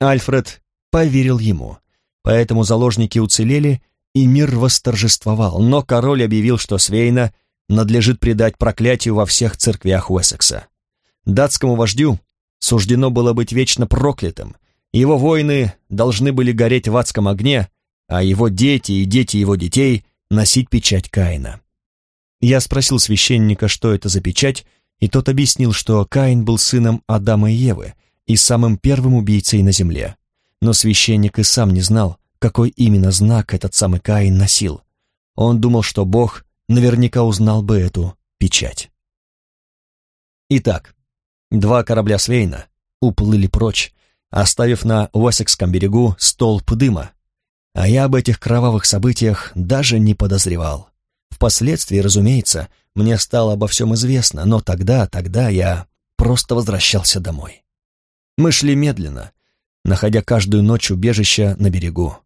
Альфред поверил ему, Поэтому заложники уцелели, и мир восторжествовал, но король объявил, что Свейна надлежит предать проклятию во всех церквях Уэссекса. Датскому вождю суждено было быть вечно проклятым, его воины должны были гореть в адском огне, а его дети и дети его детей носить печать Каина. Я спросил священника, что это за печать, и тот объяснил, что Каин был сыном Адама и Евы и самым первым убийцей на земле. Но священник и сам не знал, какой именно знак этот самый Каин носил. Он думал, что Бог наверняка узнал бы эту печать. Итак, два корабля Свейна уплыли прочь, оставив на Уэссекском берегу столб дыма, а я об этих кровавых событиях даже не подозревал. Впоследствии, разумеется, мне стало обо всем известно, но тогда, тогда я просто возвращался домой. Мы шли медленно, находя каждую ночь убежище на берегу,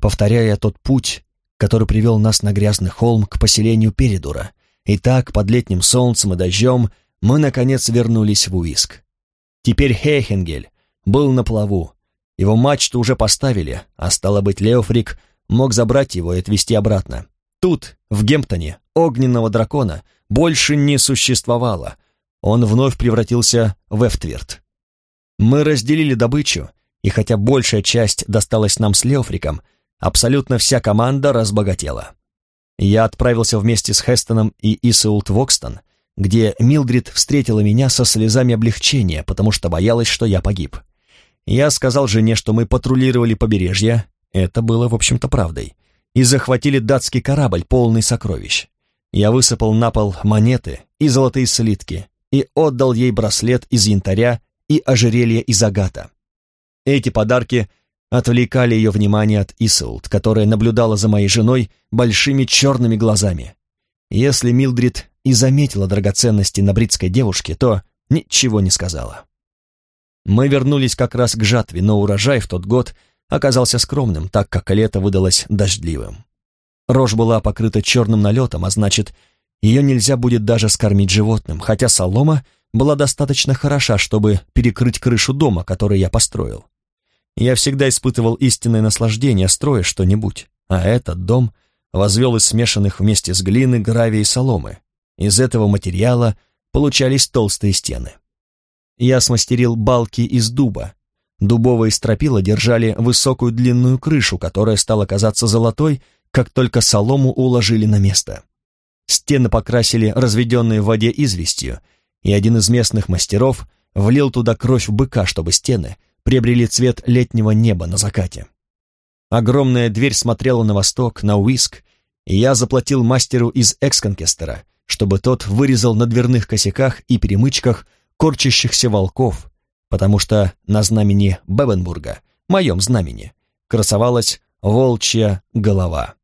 повторяя тот путь, который привел нас на грязный холм к поселению Передура. И так, под летним солнцем и дождем, мы, наконец, вернулись в Уиск. Теперь Хейхенгель был на плаву. Его мачту уже поставили, а стало быть, Леофрик мог забрать его и отвезти обратно. Тут, в Гемптоне, огненного дракона больше не существовало. Он вновь превратился в Эфтверт. Мы разделили добычу, и хотя большая часть досталась нам с Леофриком, абсолютно вся команда разбогатела. Я отправился вместе с Хестоном и Исаулт Вокстон, где Милдрид встретила меня со слезами облегчения, потому что боялась, что я погиб. Я сказал жене, что мы патрулировали побережье, это было, в общем-то, правдой, и захватили датский корабль, полный сокровищ. Я высыпал на пол монеты и золотые слитки и отдал ей браслет из янтаря и ожерелье из агата. Эти подарки – отвлекали ее внимание от Исаулт, которая наблюдала за моей женой большими черными глазами. Если Милдрид и заметила драгоценности на бритской девушке, то ничего не сказала. Мы вернулись как раз к жатве, но урожай в тот год оказался скромным, так как лето выдалось дождливым. Рожь была покрыта черным налетом, а значит, ее нельзя будет даже скормить животным, хотя солома была достаточно хороша, чтобы перекрыть крышу дома, который я построил. Я всегда испытывал истинное наслаждение, строя что-нибудь, а этот дом возвел из смешанных вместе с глины, гравия и соломы. Из этого материала получались толстые стены. Я смастерил балки из дуба. Дубовые стропила держали высокую длинную крышу, которая стала казаться золотой, как только солому уложили на место. Стены покрасили разведенной в воде известью, и один из местных мастеров влил туда кровь быка, чтобы стены приобрели цвет летнего неба на закате. Огромная дверь смотрела на восток, на Уиск, и я заплатил мастеру из Эксконкестера, чтобы тот вырезал на дверных косяках и перемычках корчащихся волков, потому что на знамени Бебенбурга, моем знамени, красовалась волчья голова.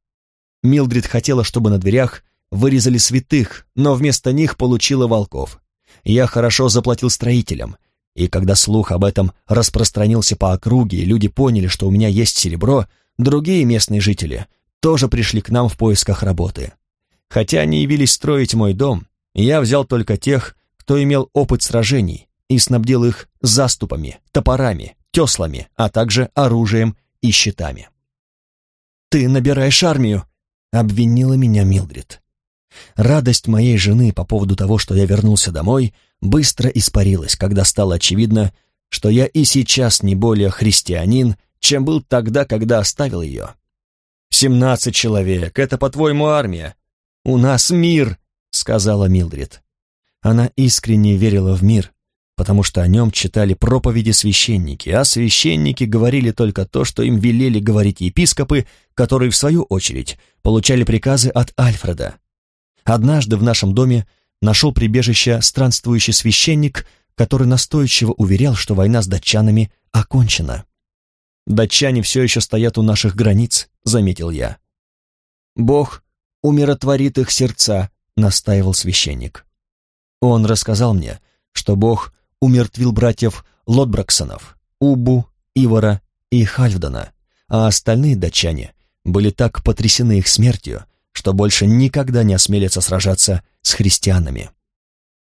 Милдрид хотела, чтобы на дверях вырезали святых, но вместо них получила волков. Я хорошо заплатил строителям, и когда слух об этом распространился по округе, и люди поняли, что у меня есть серебро, другие местные жители тоже пришли к нам в поисках работы. Хотя они явились строить мой дом, я взял только тех, кто имел опыт сражений, и снабдил их заступами, топорами, теслами, а также оружием и щитами. «Ты набираешь армию», — обвинила меня Милдрид. Радость моей жены по поводу того, что я вернулся домой, быстро испарилась, когда стало очевидно, что я и сейчас не более христианин, чем был тогда, когда оставил ее. «Семнадцать человек, это, по-твоему, армия?» «У нас мир», — сказала Милдрид. Она искренне верила в мир, потому что о нем читали проповеди священники, а священники говорили только то, что им велели говорить епископы, которые, в свою очередь, получали приказы от Альфреда. Однажды в нашем доме нашел прибежище странствующий священник, который настойчиво уверял, что война с датчанами окончена. «Датчане все еще стоят у наших границ», — заметил я. «Бог умиротворит их сердца», — настаивал священник. Он рассказал мне, что Бог умертвил братьев Лотбраксонов, Убу, Ивара и Хальфдана, а остальные датчане были так потрясены их смертью, что больше никогда не осмелится сражаться с христианами.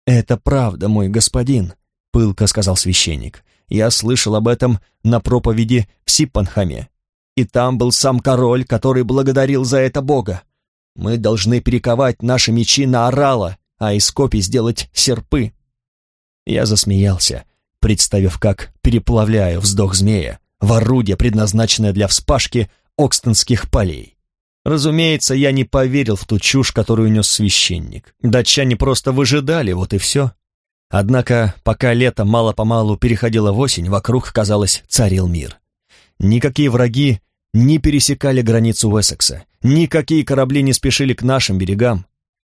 «Это правда, мой господин», — пылко сказал священник. «Я слышал об этом на проповеди в Сиппанхаме, и там был сам король, который благодарил за это Бога. Мы должны перековать наши мечи на орала, а из копий сделать серпы». Я засмеялся, представив, как переплавляю вздох змея в орудие, предназначенное для вспашки окстонских полей. Разумеется, я не поверил в ту чушь, которую нес священник. Датчане просто выжидали, вот и все. Однако, пока лето мало-помалу переходило в осень, вокруг, казалось, царил мир. Никакие враги не пересекали границу Уэссекса, никакие корабли не спешили к нашим берегам.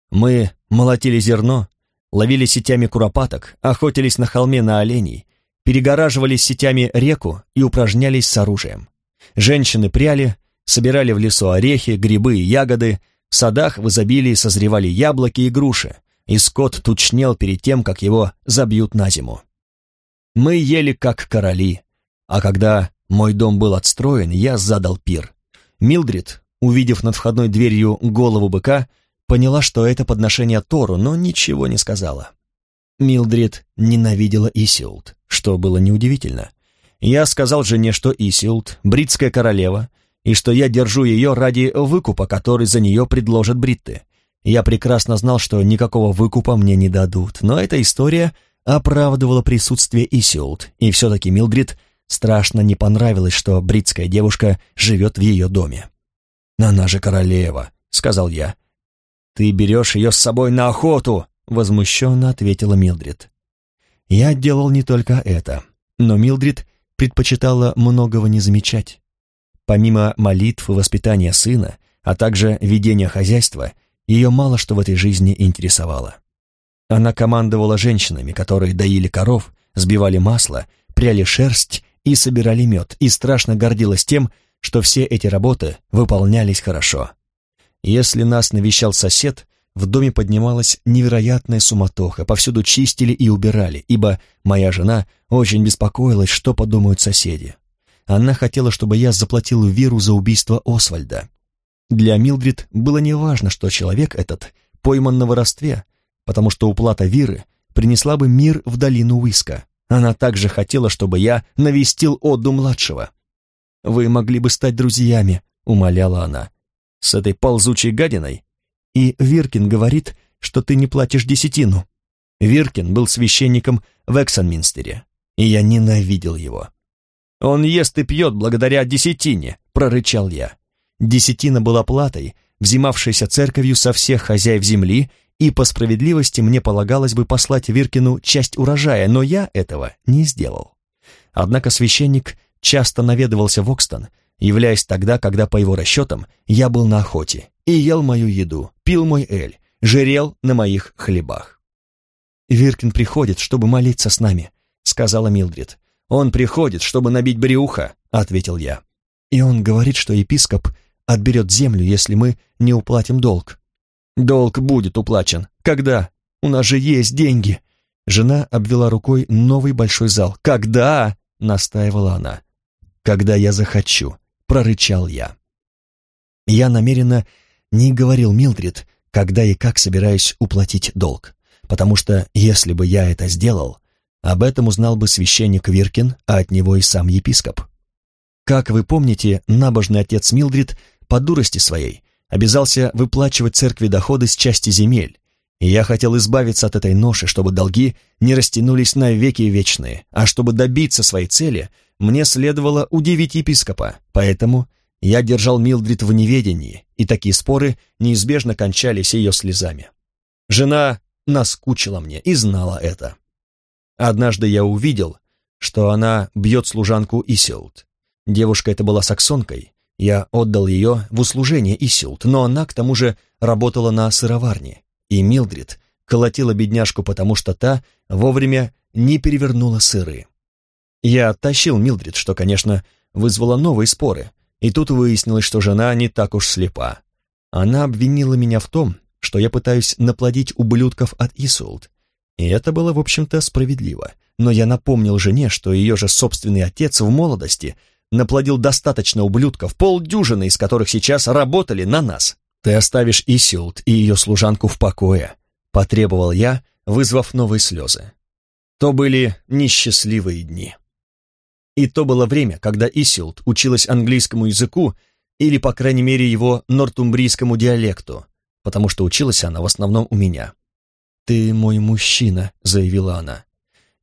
Мы молотили зерно, ловили сетями куропаток, охотились на холме на оленей, перегораживали сетями реку и упражнялись с оружием. Женщины пряли, собирали в лесу орехи, грибы и ягоды, в садах в изобилии созревали яблоки и груши, и скот тучнел перед тем, как его забьют на зиму. Мы ели как короли, а когда мой дом был отстроен, я задал пир. Милдрид, увидев над входной дверью голову быка, поняла, что это подношение Тору, но ничего не сказала. Милдрид ненавидела Исилд, что было неудивительно. Я сказал жене, что Исилд — бритская королева, и что я держу ее ради выкупа, который за нее предложат бритты. Я прекрасно знал, что никакого выкупа мне не дадут, но эта история оправдывала присутствие Исилд, и все-таки Милдрид страшно не понравилось, что бритская девушка живет в ее доме. «Она же королева», — сказал я. «Ты берешь ее с собой на охоту», — возмущенно ответила Милдрид. Я делал не только это, но Милдрид предпочитала многого не замечать. Помимо молитв и воспитания сына, а также ведения хозяйства, ее мало что в этой жизни интересовало. Она командовала женщинами, которые доили коров, сбивали масло, пряли шерсть и собирали мед, и страшно гордилась тем, что все эти работы выполнялись хорошо. Если нас навещал сосед, в доме поднималась невероятная суматоха, повсюду чистили и убирали, ибо моя жена очень беспокоилась, что подумают соседи. Она хотела, чтобы я заплатил Виру за убийство Освальда. Для Милдрид было неважно, что человек этот пойман на воровстве, потому что уплата Виры принесла бы мир в долину Уиска. Она также хотела, чтобы я навестил Одду-младшего. «Вы могли бы стать друзьями», — умоляла она. «С этой ползучей гадиной и Виркин говорит, что ты не платишь десятину. Виркин был священником в Эксонминстере, и я ненавидел его. «Он ест и пьет благодаря десятине», — прорычал я. Десятина была платой, взимавшейся церковью со всех хозяев земли, и по справедливости мне полагалось бы послать Виркину часть урожая, но я этого не сделал. Однако священник часто наведывался в Окстон, являясь тогда, когда, по его расчетам, я был на охоте, и ел мою еду, пил мой эль, жирел на моих хлебах. «Виркин приходит, чтобы молиться с нами», — сказала Милдрид. «Он приходит, чтобы набить брюхо», — ответил я. «И он говорит, что епископ отберет землю, если мы не уплатим долг». «Долг будет уплачен. Когда? У нас же есть деньги». Жена обвела рукой новый большой зал. «Когда?» — настаивала она. «Когда я захочу», — прорычал я. Я намеренно не говорил Милдрид, когда и как собираюсь уплатить долг, потому что если бы я это сделал, об этом узнал бы священник Виркин, а от него и сам епископ. Как вы помните, набожный отец Милдрид по дурости своей обязался выплачивать церкви доходы с части земель, и я хотел избавиться от этой ноши, чтобы долги не растянулись на веки вечные, а чтобы добиться своей цели, мне следовало удивить епископа, поэтому я держал Милдрид в неведении, и такие споры неизбежно кончались ее слезами. Жена наскучила мне и знала это. Однажды я увидел, что она бьет служанку Исилд. Девушка эта была саксонкой, я отдал ее в услужение Исилд, но она, к тому же, работала на сыроварне, и Милдрид колотила бедняжку, потому что та вовремя не перевернула сыры. Я оттащил Милдрид, что, конечно, вызвало новые споры, и тут выяснилось, что жена не так уж слепа. Она обвинила меня в том, что я пытаюсь наплодить ублюдков от Исулт. И это было, в общем-то, справедливо. Но я напомнил жене, что ее же собственный отец в молодости наплодил достаточно ублюдков, полдюжины из которых сейчас работали на нас. «Ты оставишь Исилт и ее служанку в покое», — потребовал я, вызвав новые слезы. То были несчастливые дни. И то было время, когда Исилд училась английскому языку или, по крайней мере, его нортумбрийскому диалекту, потому что училась она в основном у меня. «Ты мой мужчина», — заявила она.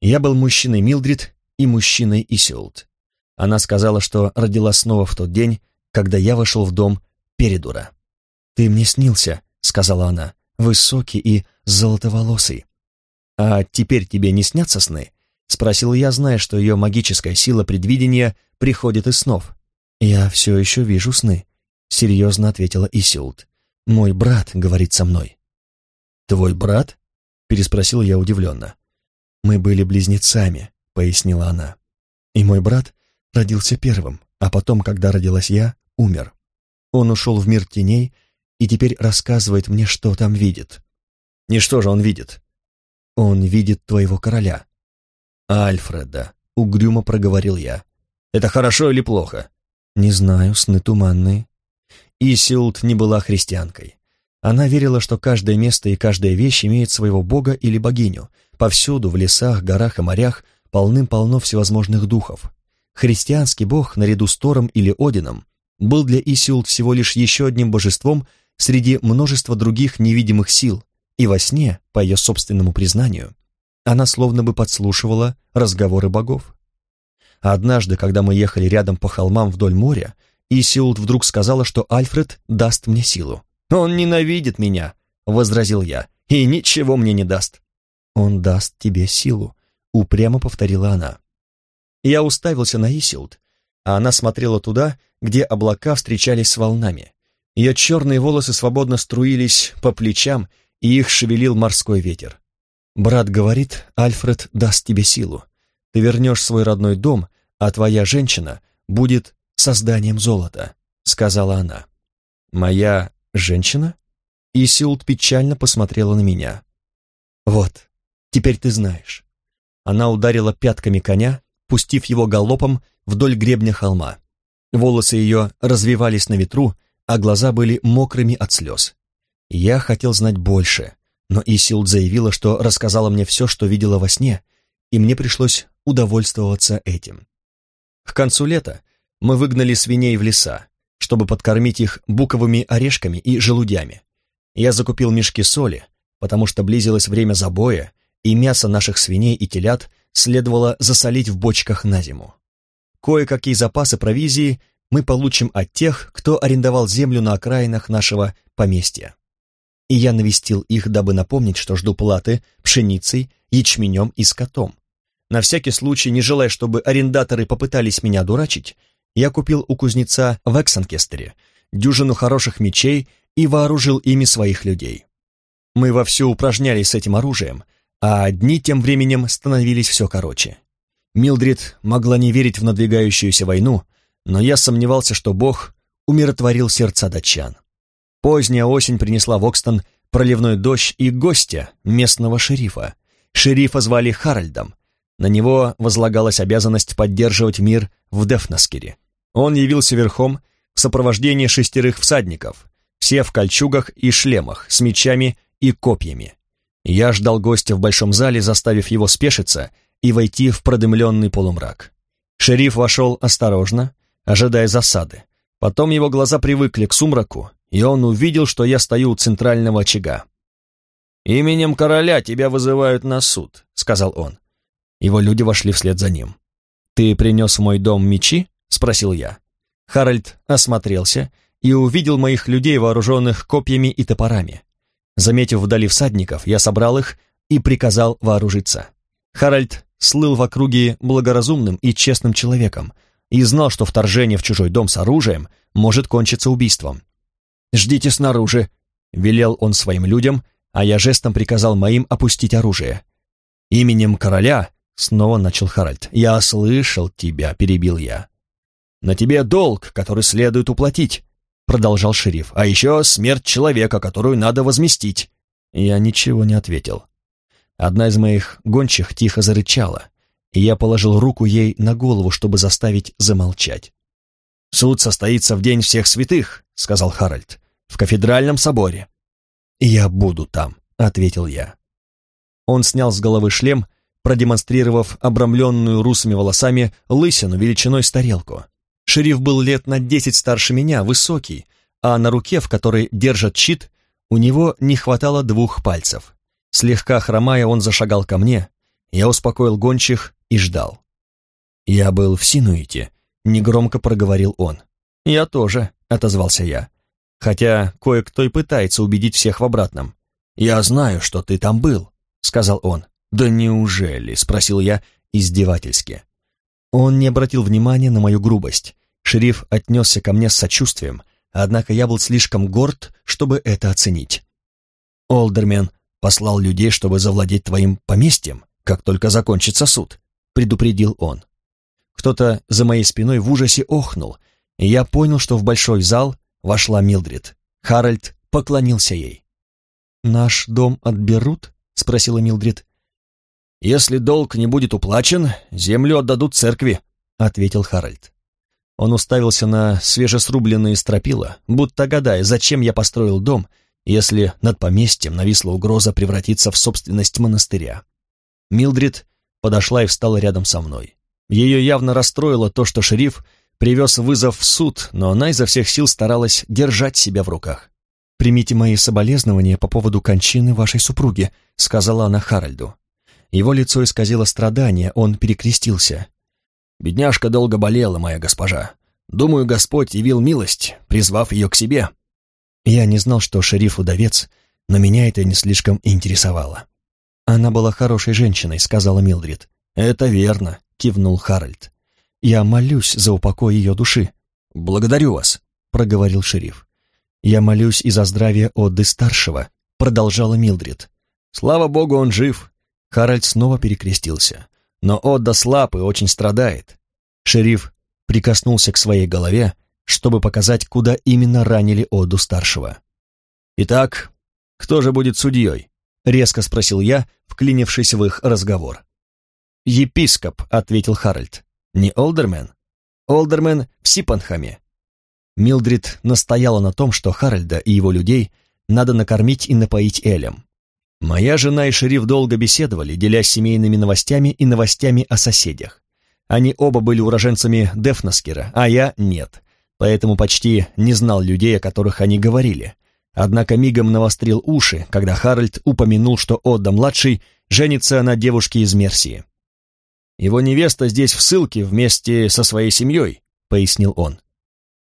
Я был мужчиной Милдрид и мужчиной Исилд. Она сказала, что родила снова в тот день, когда я вошел в дом Передура. «Ты мне снился», — сказала она, — «высокий и золотоволосый». «А теперь тебе не снятся сны?» — спросил я, зная, что ее магическая сила предвидения приходит из снов. «Я все еще вижу сны», — серьезно ответила Исилд. «Мой брат говорит со мной». «Твой брат?» переспросил я удивленно. «Мы были близнецами», — пояснила она. «И мой брат родился первым, а потом, когда родилась я, умер. Он ушел в мир теней и теперь рассказывает мне, что там видит». «И что же он видит?» «Он видит твоего короля». «Альфреда», — угрюмо проговорил я. «Это хорошо или плохо?» «Не знаю, сны туманные». Исилд не была христианкой. Она верила, что каждое место и каждая вещь имеет своего бога или богиню. Повсюду, в лесах, горах и морях, полным-полно всевозможных духов. Христианский бог, наряду с Тором или Одином, был для Исиулт всего лишь еще одним божеством среди множества других невидимых сил, и во сне, по ее собственному признанию, она словно бы подслушивала разговоры богов. Однажды, когда мы ехали рядом по холмам вдоль моря, Исиулт вдруг сказала, что Альфред даст мне силу. «Он ненавидит меня», — возразил я, — «и ничего мне не даст». «Он даст тебе силу», — упрямо повторила она. Я уставился на Исилд, а она смотрела туда, где облака встречались с волнами. Ее черные волосы свободно струились по плечам, и их шевелил морской ветер. «Брат говорит, Альфред даст тебе силу. Ты вернешь свой родной дом, а твоя женщина будет созданием золота», — сказала она. «Моя «Женщина?» Исилд печально посмотрела на меня. «Вот, теперь ты знаешь». Она ударила пятками коня, пустив его галопом вдоль гребня холма. Волосы ее развивались на ветру, а глаза были мокрыми от слез. Я хотел знать больше, но Исилд заявила, что рассказала мне все, что видела во сне, и мне пришлось удовольствоваться этим. К концу лета мы выгнали свиней в леса, чтобы подкормить их буковыми орешками и желудями. Я закупил мешки соли, потому что близилось время забоя, и мясо наших свиней и телят следовало засолить в бочках на зиму. Кое-какие запасы провизии мы получим от тех, кто арендовал землю на окраинах нашего поместья. И я навестил их, дабы напомнить, что жду платы пшеницей, ячменем и скотом. На всякий случай, не желая, чтобы арендаторы попытались меня дурачить, я купил у кузнеца в Эксанкестере дюжину хороших мечей и вооружил ими своих людей. Мы вовсю упражнялись с этим оружием, а дни тем временем становились все короче. Милдрид могла не верить в надвигающуюся войну, но я сомневался, что Бог умиротворил сердца датчан. Поздняя осень принесла в Окстон проливной дождь и гостя, местного шерифа. Шерифа звали Харальдом. На него возлагалась обязанность поддерживать мир в Дефнаскере. Он явился верхом в сопровождении шестерых всадников, все в кольчугах и шлемах, с мечами и копьями. Я ждал гостя в большом зале, заставив его спешиться и войти в продымленный полумрак. Шериф вошел осторожно, ожидая засады. Потом его глаза привыкли к сумраку, и он увидел, что я стою у центрального очага. «Именем короля тебя вызывают на суд», — сказал он. Его люди вошли вслед за ним. «Ты принес в мой дом мечи?» — спросил я. Харальд осмотрелся и увидел моих людей, вооруженных копьями и топорами. Заметив вдали всадников, я собрал их и приказал вооружиться. Харальд слыл в округе благоразумным и честным человеком и знал, что вторжение в чужой дом с оружием может кончиться убийством. «Ждите снаружи», — велел он своим людям, а я жестом приказал моим опустить оружие. «Именем короля», — снова начал Харальд, — «я слышал тебя», — перебил я. «На тебе долг, который следует уплатить», — продолжал шериф. «А еще смерть человека, которую надо возместить». Я ничего не ответил. Одна из моих гончих тихо зарычала, и я положил руку ей на голову, чтобы заставить замолчать. «Суд состоится в День всех святых», — сказал Харальд, — «в кафедральном соборе». «Я буду там», — ответил я. Он снял с головы шлем, продемонстрировав обрамленную русыми волосами лысину величиной с тарелку. Шериф был лет на десять старше меня, высокий, а на руке, в которой держат щит, у него не хватало двух пальцев. Слегка хромая, он зашагал ко мне, я успокоил гончих и ждал. «Я был в Синуите», — негромко проговорил он. «Я тоже», — отозвался я, хотя кое-кто и пытается убедить всех в обратном. «Я знаю, что ты там был», — сказал он. «Да неужели?» — спросил я издевательски. Он не обратил внимания на мою грубость. Шериф отнесся ко мне с сочувствием, однако я был слишком горд, чтобы это оценить. «Олдермен», — послал людей, чтобы завладеть твоим поместьем, как только закончится суд», — предупредил он. Кто-то за моей спиной в ужасе охнул, и я понял, что в большой зал вошла Милдрид. Харальд поклонился ей. «Наш дом отберут?» — спросила Милдрид. «Если долг не будет уплачен, землю отдадут церкви», — ответил Харальд. Он уставился на свежесрубленные стропила, будто гадая, зачем я построил дом, если над поместьем нависла угроза превратиться в собственность монастыря. Милдрид подошла и встала рядом со мной. Ее явно расстроило то, что шериф привез вызов в суд, но она изо всех сил старалась держать себя в руках. «Примите мои соболезнования по поводу кончины вашей супруги», — сказала она Харальду. Его лицо исказило страдание, он перекрестился. «Бедняжка долго болела, моя госпожа. Думаю, Господь явил милость, призвав ее к себе». Я не знал, что шериф удовец, но меня это не слишком интересовало. «Она была хорошей женщиной», — сказала Милдрид. «Это верно», — кивнул Харальд. «Я молюсь за упокой ее души». «Благодарю вас», — проговорил шериф. «Я молюсь и за здравие Отды-старшего», — продолжала Милдрид. «Слава богу, он жив». Харальд снова перекрестился. «Но Отда слаб и очень страдает». Шериф прикоснулся к своей голове, чтобы показать, куда именно ранили Отду-старшего. «Итак, кто же будет судьей?» — резко спросил я, вклинившись в их разговор. «Епископ», — ответил Харальд. «Не Олдермен?» «Олдермен в Сипанхаме». Милдрид настояла на том, что Харальда и его людей надо накормить и напоить Элем. Моя жена и шериф долго беседовали, делясь семейными новостями и новостями о соседях. Они оба были уроженцами Дефнаскера, а я нет, поэтому почти не знал людей, о которых они говорили. Однако мигом навострил уши, когда Харальд упомянул, что Отда-младший женится на девушке из Мерсии. «Его невеста здесь в ссылке вместе со своей семьей», — пояснил он.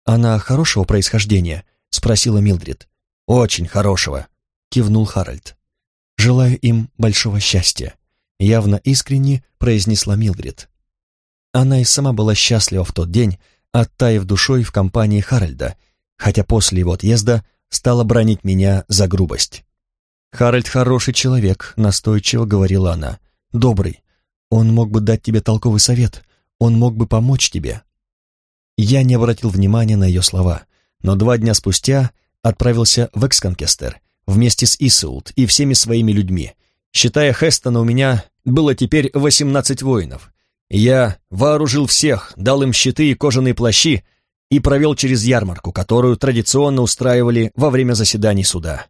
«Она хорошего происхождения?» — спросила Милдрид. «Очень хорошего», — кивнул Харальд. «Желаю им большого счастья», — явно искренне произнесла Милдрид. Она и сама была счастлива в тот день, оттаив душой в компании Харальда, хотя после его отъезда стала бронить меня за грубость. «Харальд хороший человек», — настойчиво говорила она. «Добрый. Он мог бы дать тебе толковый совет. Он мог бы помочь тебе». Я не обратил внимания на ее слова, но два дня спустя отправился в Эксконкестер вместе с Исаулт и всеми своими людьми. Считая Хестона, у меня было теперь восемнадцать воинов, я вооружил всех, дал им щиты и кожаные плащи и провел через ярмарку, которую традиционно устраивали во время заседаний суда.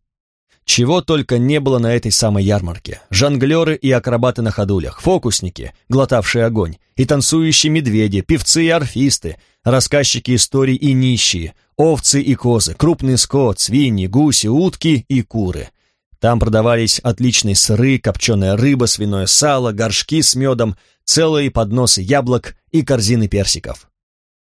Чего только не было на этой самой ярмарке. Жонглеры и акробаты на ходулях, фокусники, глотавшие огонь, и танцующие медведи, певцы и орфисты, рассказчики историй и нищие, овцы и козы, крупный скот, свиньи, гуси, утки и куры. Там продавались отличные сыры, копченая рыба, свиное сало, горшки с медом, целые подносы яблок и корзины персиков.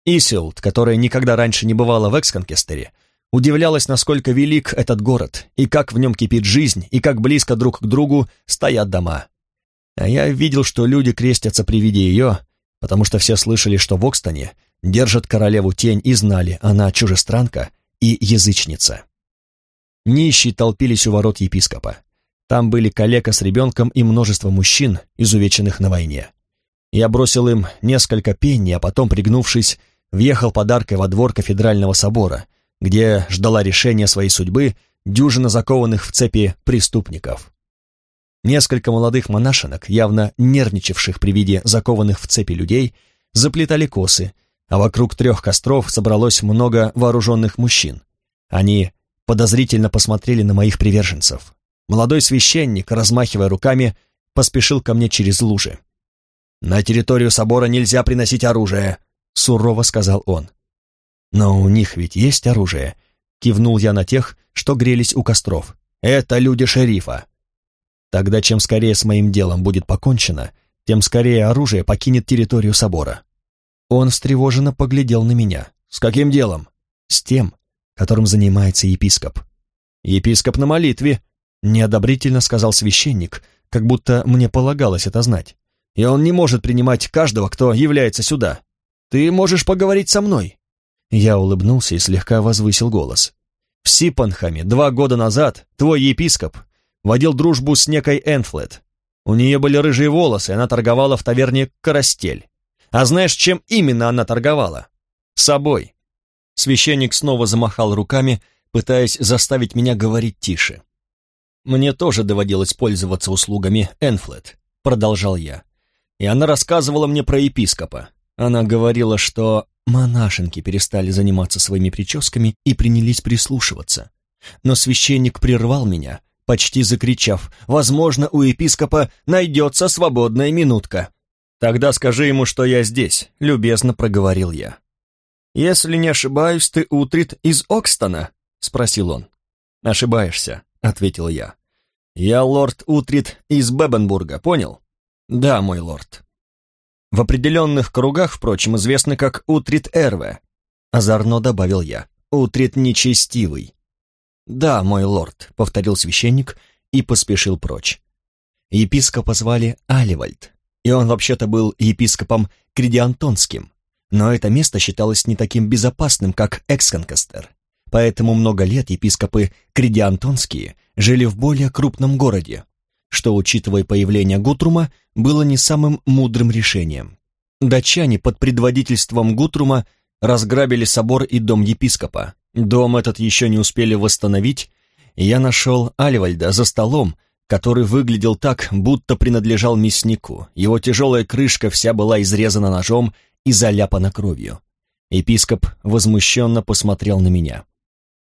Исилд, которая никогда раньше не бывала в Эксконкестере, удивлялась, насколько велик этот город, и как в нем кипит жизнь, и как близко друг к другу стоят дома. А я видел, что люди крестятся при виде ее, потому что все слышали, что в Окстоне держат королеву тень и знали, она чужестранка и язычница. Нищие толпились у ворот епископа. Там были калека с ребенком и множество мужчин, изувеченных на войне. Я бросил им несколько пенни, а потом, пригнувшись, въехал подаркой во двор кафедрального собора, где ждала решения своей судьбы дюжина закованных в цепи преступников. Несколько молодых монашенок, явно нервничавших при виде закованных в цепи людей, заплетали косы, а вокруг трех костров собралось много вооруженных мужчин. Они подозрительно посмотрели на моих приверженцев. Молодой священник, размахивая руками, поспешил ко мне через лужи. «На территорию собора нельзя приносить оружие», — сурово сказал он. «Но у них ведь есть оружие», — кивнул я на тех, что грелись у костров. «Это люди шерифа». «Тогда чем скорее с моим делом будет покончено, тем скорее оружие покинет территорию собора». Он встревоженно поглядел на меня. «С каким делом?» «С тем, которым занимается епископ». «Епископ на молитве», — неодобрительно сказал священник, как будто мне полагалось это знать и он не может принимать каждого, кто является сюда. Ты можешь поговорить со мной». Я улыбнулся и слегка возвысил голос. «В Сипанхаме два года назад твой епископ водил дружбу с некой Энфлет. У нее были рыжие волосы, она торговала в таверне «Карастель». А знаешь, чем именно она торговала? Собой. Священник снова замахал руками, пытаясь заставить меня говорить тише. «Мне тоже доводилось пользоваться услугами Энфлет», — продолжал я. «И она рассказывала мне про епископа. Она говорила, что монашенки перестали заниматься своими прическами и принялись прислушиваться. Но священник прервал меня, почти закричав, «Возможно, у епископа найдется свободная минутка». «Тогда скажи ему, что я здесь», — любезно проговорил я. «Если не ошибаюсь, ты Утрит из Окстона?» — спросил он. «Ошибаешься», — ответил я. «Я лорд Утрит из Бебенбурга, понял?» «Да, мой лорд». В определенных кругах, впрочем, известны как Утрит Эрве. Озорно добавил я. Утрит нечестивый. «Да, мой лорд», — повторил священник и поспешил прочь. Епископа звали Аливальд, и он вообще-то был епископом Кридиантонским, но это место считалось не таким безопасным, как Эксконкастер, поэтому много лет епископы Кридиантонские жили в более крупном городе, что, учитывая появление Гутрума, было не самым мудрым решением. Датчане под предводительством Гутрума разграбили собор и дом епископа. Дом этот еще не успели восстановить, и я нашел Альвальда за столом, который выглядел так, будто принадлежал мяснику. Его тяжелая крышка вся была изрезана ножом и заляпана кровью. Епископ возмущенно посмотрел на меня.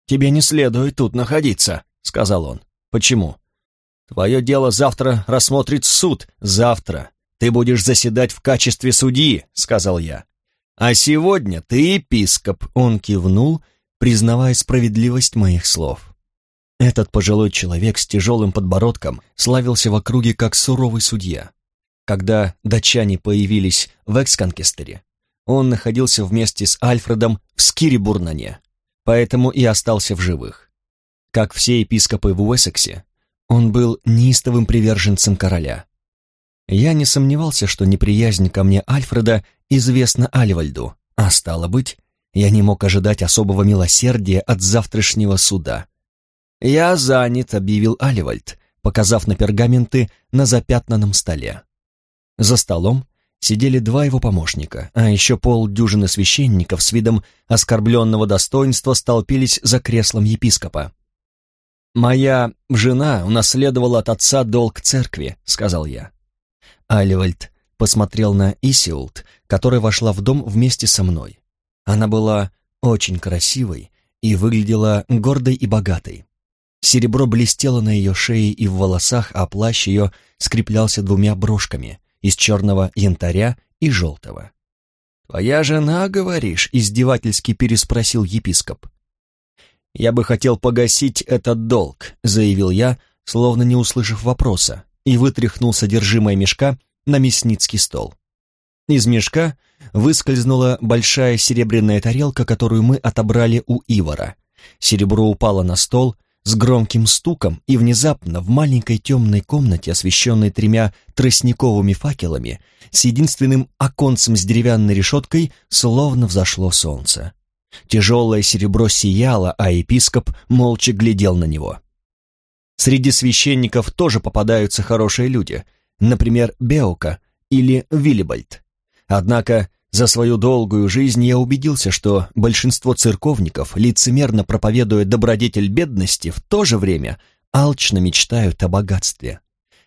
«Тебе не следует тут находиться», — сказал он. «Почему?» «Твое дело завтра рассмотрит суд. Завтра. Ты будешь заседать в качестве судьи», — сказал я. «А сегодня ты епископ», — он кивнул, признавая справедливость моих слов. Этот пожилой человек с тяжелым подбородком славился в округе как суровый судья. Когда датчане появились в Эксконкестере, он находился вместе с Альфредом в Скирибурнане, поэтому и остался в живых. Как все епископы в Уэссексе, он был неистовым приверженцем короля. Я не сомневался, что неприязнь ко мне Альфреда известна Альвальду, а стало быть, я не мог ожидать особого милосердия от завтрашнего суда. «Я занят», — объявил Аливальд, показав на пергаменты на запятнанном столе. За столом сидели два его помощника, а еще полдюжины священников с видом оскорбленного достоинства столпились за креслом епископа. «Моя жена унаследовала от отца долг церкви», — сказал я. Аливальд посмотрел на Исиулт, которая вошла в дом вместе со мной. Она была очень красивой и выглядела гордой и богатой. Серебро блестело на ее шее и в волосах, а плащ ее скреплялся двумя брошками из черного янтаря и желтого. «Твоя жена, говоришь?» — издевательски переспросил епископ. «Я бы хотел погасить этот долг», — заявил я, словно не услышав вопроса, и вытряхнул содержимое мешка на мясницкий стол. Из мешка выскользнула большая серебряная тарелка, которую мы отобрали у Ивара. Серебро упало на стол с громким стуком, и внезапно в маленькой темной комнате, освещенной тремя тростниковыми факелами, с единственным оконцем с деревянной решеткой, словно взошло солнце. Тяжелое серебро сияло, а епископ молча глядел на него. Среди священников тоже попадаются хорошие люди, например, Беука или Виллибальд. Однако за свою долгую жизнь я убедился, что большинство церковников, лицемерно проповедуя добродетель бедности, в то же время алчно мечтают о богатстве.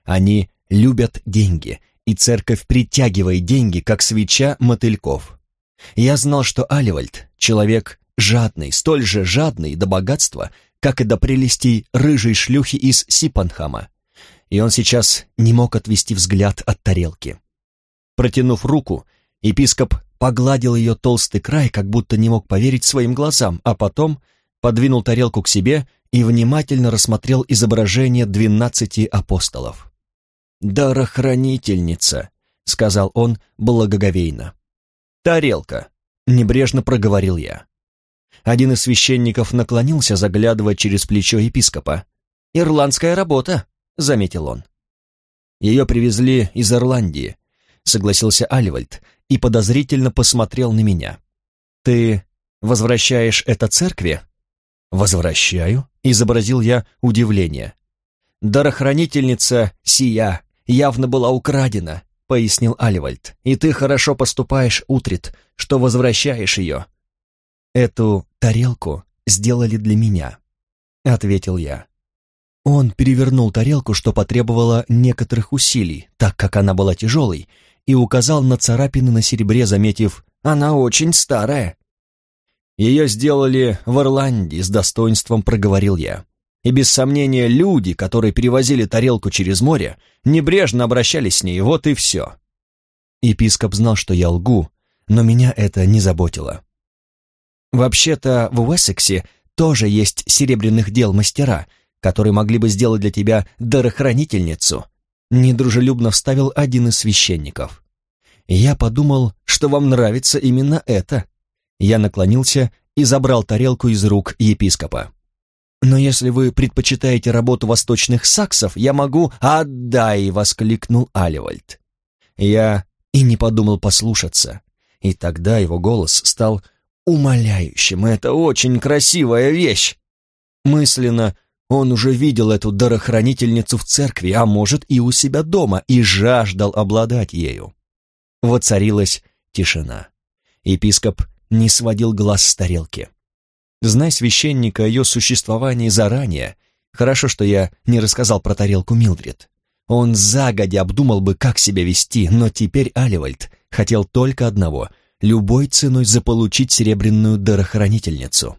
Они любят деньги, и церковь притягивает деньги, как свеча мотыльков. Я знал, что Аливальд — человек жадный, столь же жадный до богатства, как и до прелестей рыжей шлюхи из Сипанхама. И он сейчас не мог отвести взгляд от тарелки. Протянув руку, епископ погладил ее толстый край, как будто не мог поверить своим глазам, а потом подвинул тарелку к себе и внимательно рассмотрел изображение двенадцати апостолов. «Дарохранительница», — сказал он благоговейно. «Тарелка», — небрежно проговорил я. Один из священников наклонился, заглядывая через плечо епископа. «Ирландская работа», — заметил он. Ее привезли из Ирландии, согласился Аливальд и подозрительно посмотрел на меня. Ты возвращаешь это церкви? Возвращаю, изобразил я удивление. дарохранительница сия явно была украдена, пояснил Аливальд, и ты хорошо поступаешь, Утрит, что возвращаешь ее. Эту тарелку сделали для меня, ответил я. Он перевернул тарелку, что потребовало некоторых усилий, так как она была тяжелой, и указал на царапины на серебре, заметив «Она очень старая». «Ее сделали в Ирландии», — с достоинством проговорил я. И без сомнения люди, которые перевозили тарелку через море, небрежно обращались с ней, вот и все. Епископ знал, что я лгу, но меня это не заботило. «Вообще-то в Уэссексе тоже есть серебряных дел мастера», которые могли бы сделать для тебя дарохранительницу», недружелюбно вставил один из священников. Я подумал, что вам нравится именно это. Я наклонился и забрал тарелку из рук епископа. «Но если вы предпочитаете работу восточных саксов, я могу...» «Отдай!» — воскликнул Аливальд. Я и не подумал послушаться. И тогда его голос стал умоляющим. «Это очень красивая вещь!» Мысленно он уже видел эту дарохранительницу в церкви, а может и у себя дома, и жаждал обладать ею. Воцарилась тишина. Епископ не сводил глаз с тарелки. Знай священника о ее существовании заранее, хорошо, что я не рассказал про тарелку Милдрид. Он загодя обдумал бы, как себя вести, но теперь Аливальд хотел только одного — любой ценой заполучить серебряную дарохранительницу.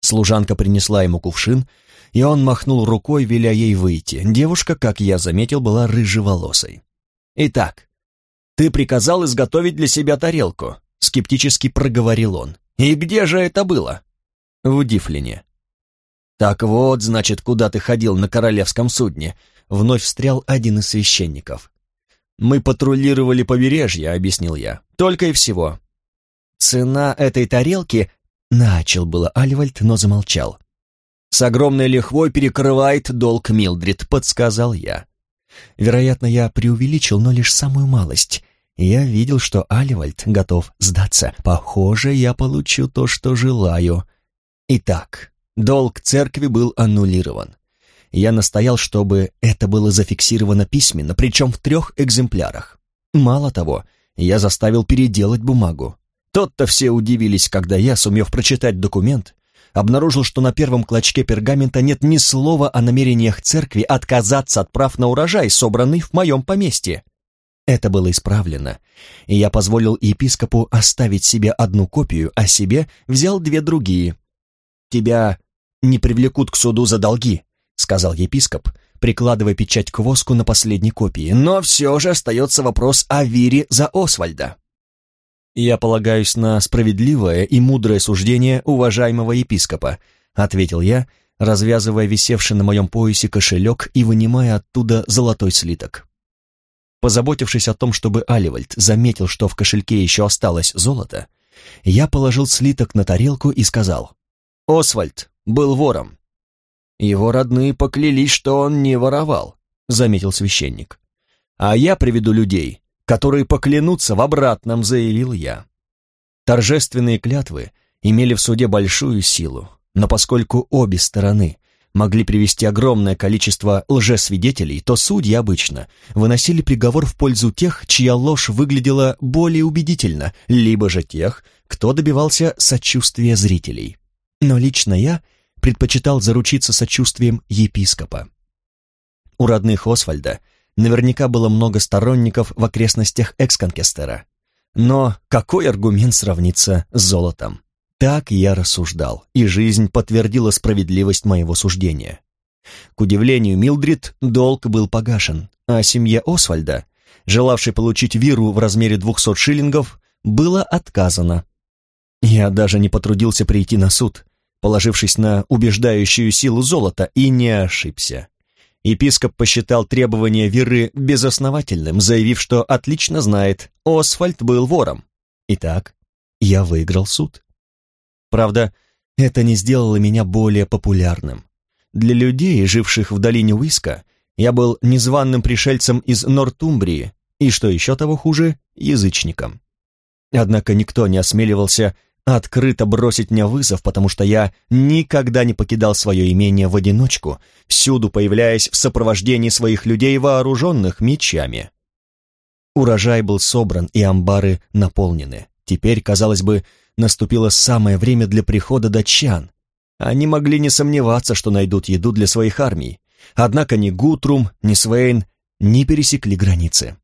Служанка принесла ему кувшин, и он махнул рукой, веля ей выйти. Девушка, как я заметил, была рыжеволосой. «Итак, ты приказал изготовить для себя тарелку», — скептически проговорил он. «И где же это было?» «В Дифлине». «Так вот, значит, куда ты ходил на королевском судне», — вновь встрял один из священников. «Мы патрулировали побережье», — объяснил я. «Только и всего». «Цена этой тарелки Начал было Альвальд, но замолчал. «С огромной лихвой перекрывает долг Милдрид», — подсказал я. Вероятно, я преувеличил, но лишь самую малость. Я видел, что Аливальд готов сдаться. Похоже, я получу то, что желаю. Итак, долг церкви был аннулирован. Я настоял, чтобы это было зафиксировано письменно, причем в трех экземплярах. Мало того, я заставил переделать бумагу. Тот-то все удивились, когда я, сумев прочитать документ, обнаружил, что на первом клочке пергамента нет ни слова о намерениях церкви отказаться от прав на урожай, собранный в моем поместье. Это было исправлено, и я позволил епископу оставить себе одну копию, а себе взял две другие. «Тебя не привлекут к суду за долги», — сказал епископ, прикладывая печать к воску на последней копии, «но все же остается вопрос о вире за Освальда». «Я полагаюсь на справедливое и мудрое суждение уважаемого епископа», ответил я, развязывая висевший на моем поясе кошелек и вынимая оттуда золотой слиток. Позаботившись о том, чтобы Аливальд заметил, что в кошельке еще осталось золото, я положил слиток на тарелку и сказал, «Освальд был вором». «Его родные поклялись, что он не воровал», — заметил священник. «А я приведу людей, которые поклянутся в обратном, заявил я. Торжественные клятвы имели в суде большую силу, но поскольку обе стороны могли привести огромное количество лжесвидетелей, то судьи обычно выносили приговор в пользу тех, чья ложь выглядела более убедительно, либо же тех, кто добивался сочувствия зрителей. Но лично я предпочитал заручиться сочувствием епископа. У родных Освальда Наверняка было много сторонников в окрестностях Эксконкестера. Но какой аргумент сравнится с золотом? Так я рассуждал, и жизнь подтвердила справедливость моего суждения. К удивлению Милдрид, долг был погашен, а семье Освальда, желавшей получить виру в размере двухсот шиллингов, было отказано. Я даже не потрудился прийти на суд, положившись на убеждающую силу золота, и не ошибся. Епископ посчитал требование Веры безосновательным, заявив, что отлично знает, Освальд был вором. Итак, я выиграл суд. Правда, это не сделало меня более популярным. Для людей, живших в долине Уиска, я был незваным пришельцем из Нортумбрии и, что еще того хуже, язычником. Однако никто не осмеливался открыто бросить мне вызов, потому что я никогда не покидал свое имение в одиночку, всюду появляясь в сопровождении своих людей, вооруженных мечами. Урожай был собран и амбары наполнены. Теперь, казалось бы, наступило самое время для прихода датчан. Они могли не сомневаться, что найдут еду для своих армий. Однако ни Гутрум, ни Свейн не пересекли границы.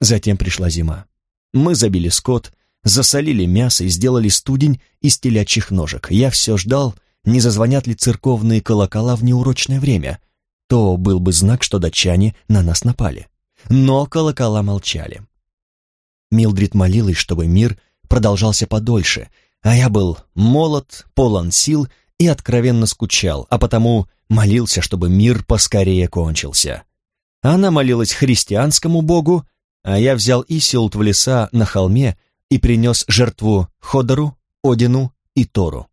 Затем пришла зима. Мы забили скот, засолили мясо и сделали студень из телячьих ножек. Я все ждал, не зазвонят ли церковные колокола в неурочное время. То был бы знак, что датчане на нас напали. Но колокола молчали. Милдрид молилась, чтобы мир продолжался подольше, а я был молод, полон сил и откровенно скучал, а потому молился, чтобы мир поскорее кончился. Она молилась христианскому богу, а я взял Исилт в леса на холме и принес жертву Ходору, Одину и Тору.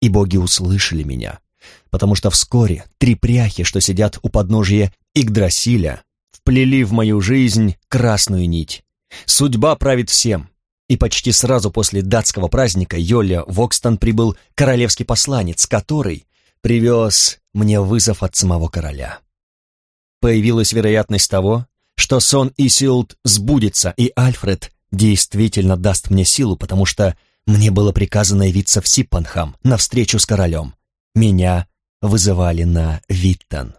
И боги услышали меня, потому что вскоре три пряхи, что сидят у подножия Игдрасиля, вплели в мою жизнь красную нить. Судьба правит всем, и почти сразу после датского праздника Йоля Вокстон прибыл королевский посланец, который привез мне вызов от самого короля. Появилась вероятность того, что сон Исилд сбудется, и Альфред действительно даст мне силу, потому что мне было приказано явиться в Сиппанхам на встречу с королем. Меня вызывали на Виттон.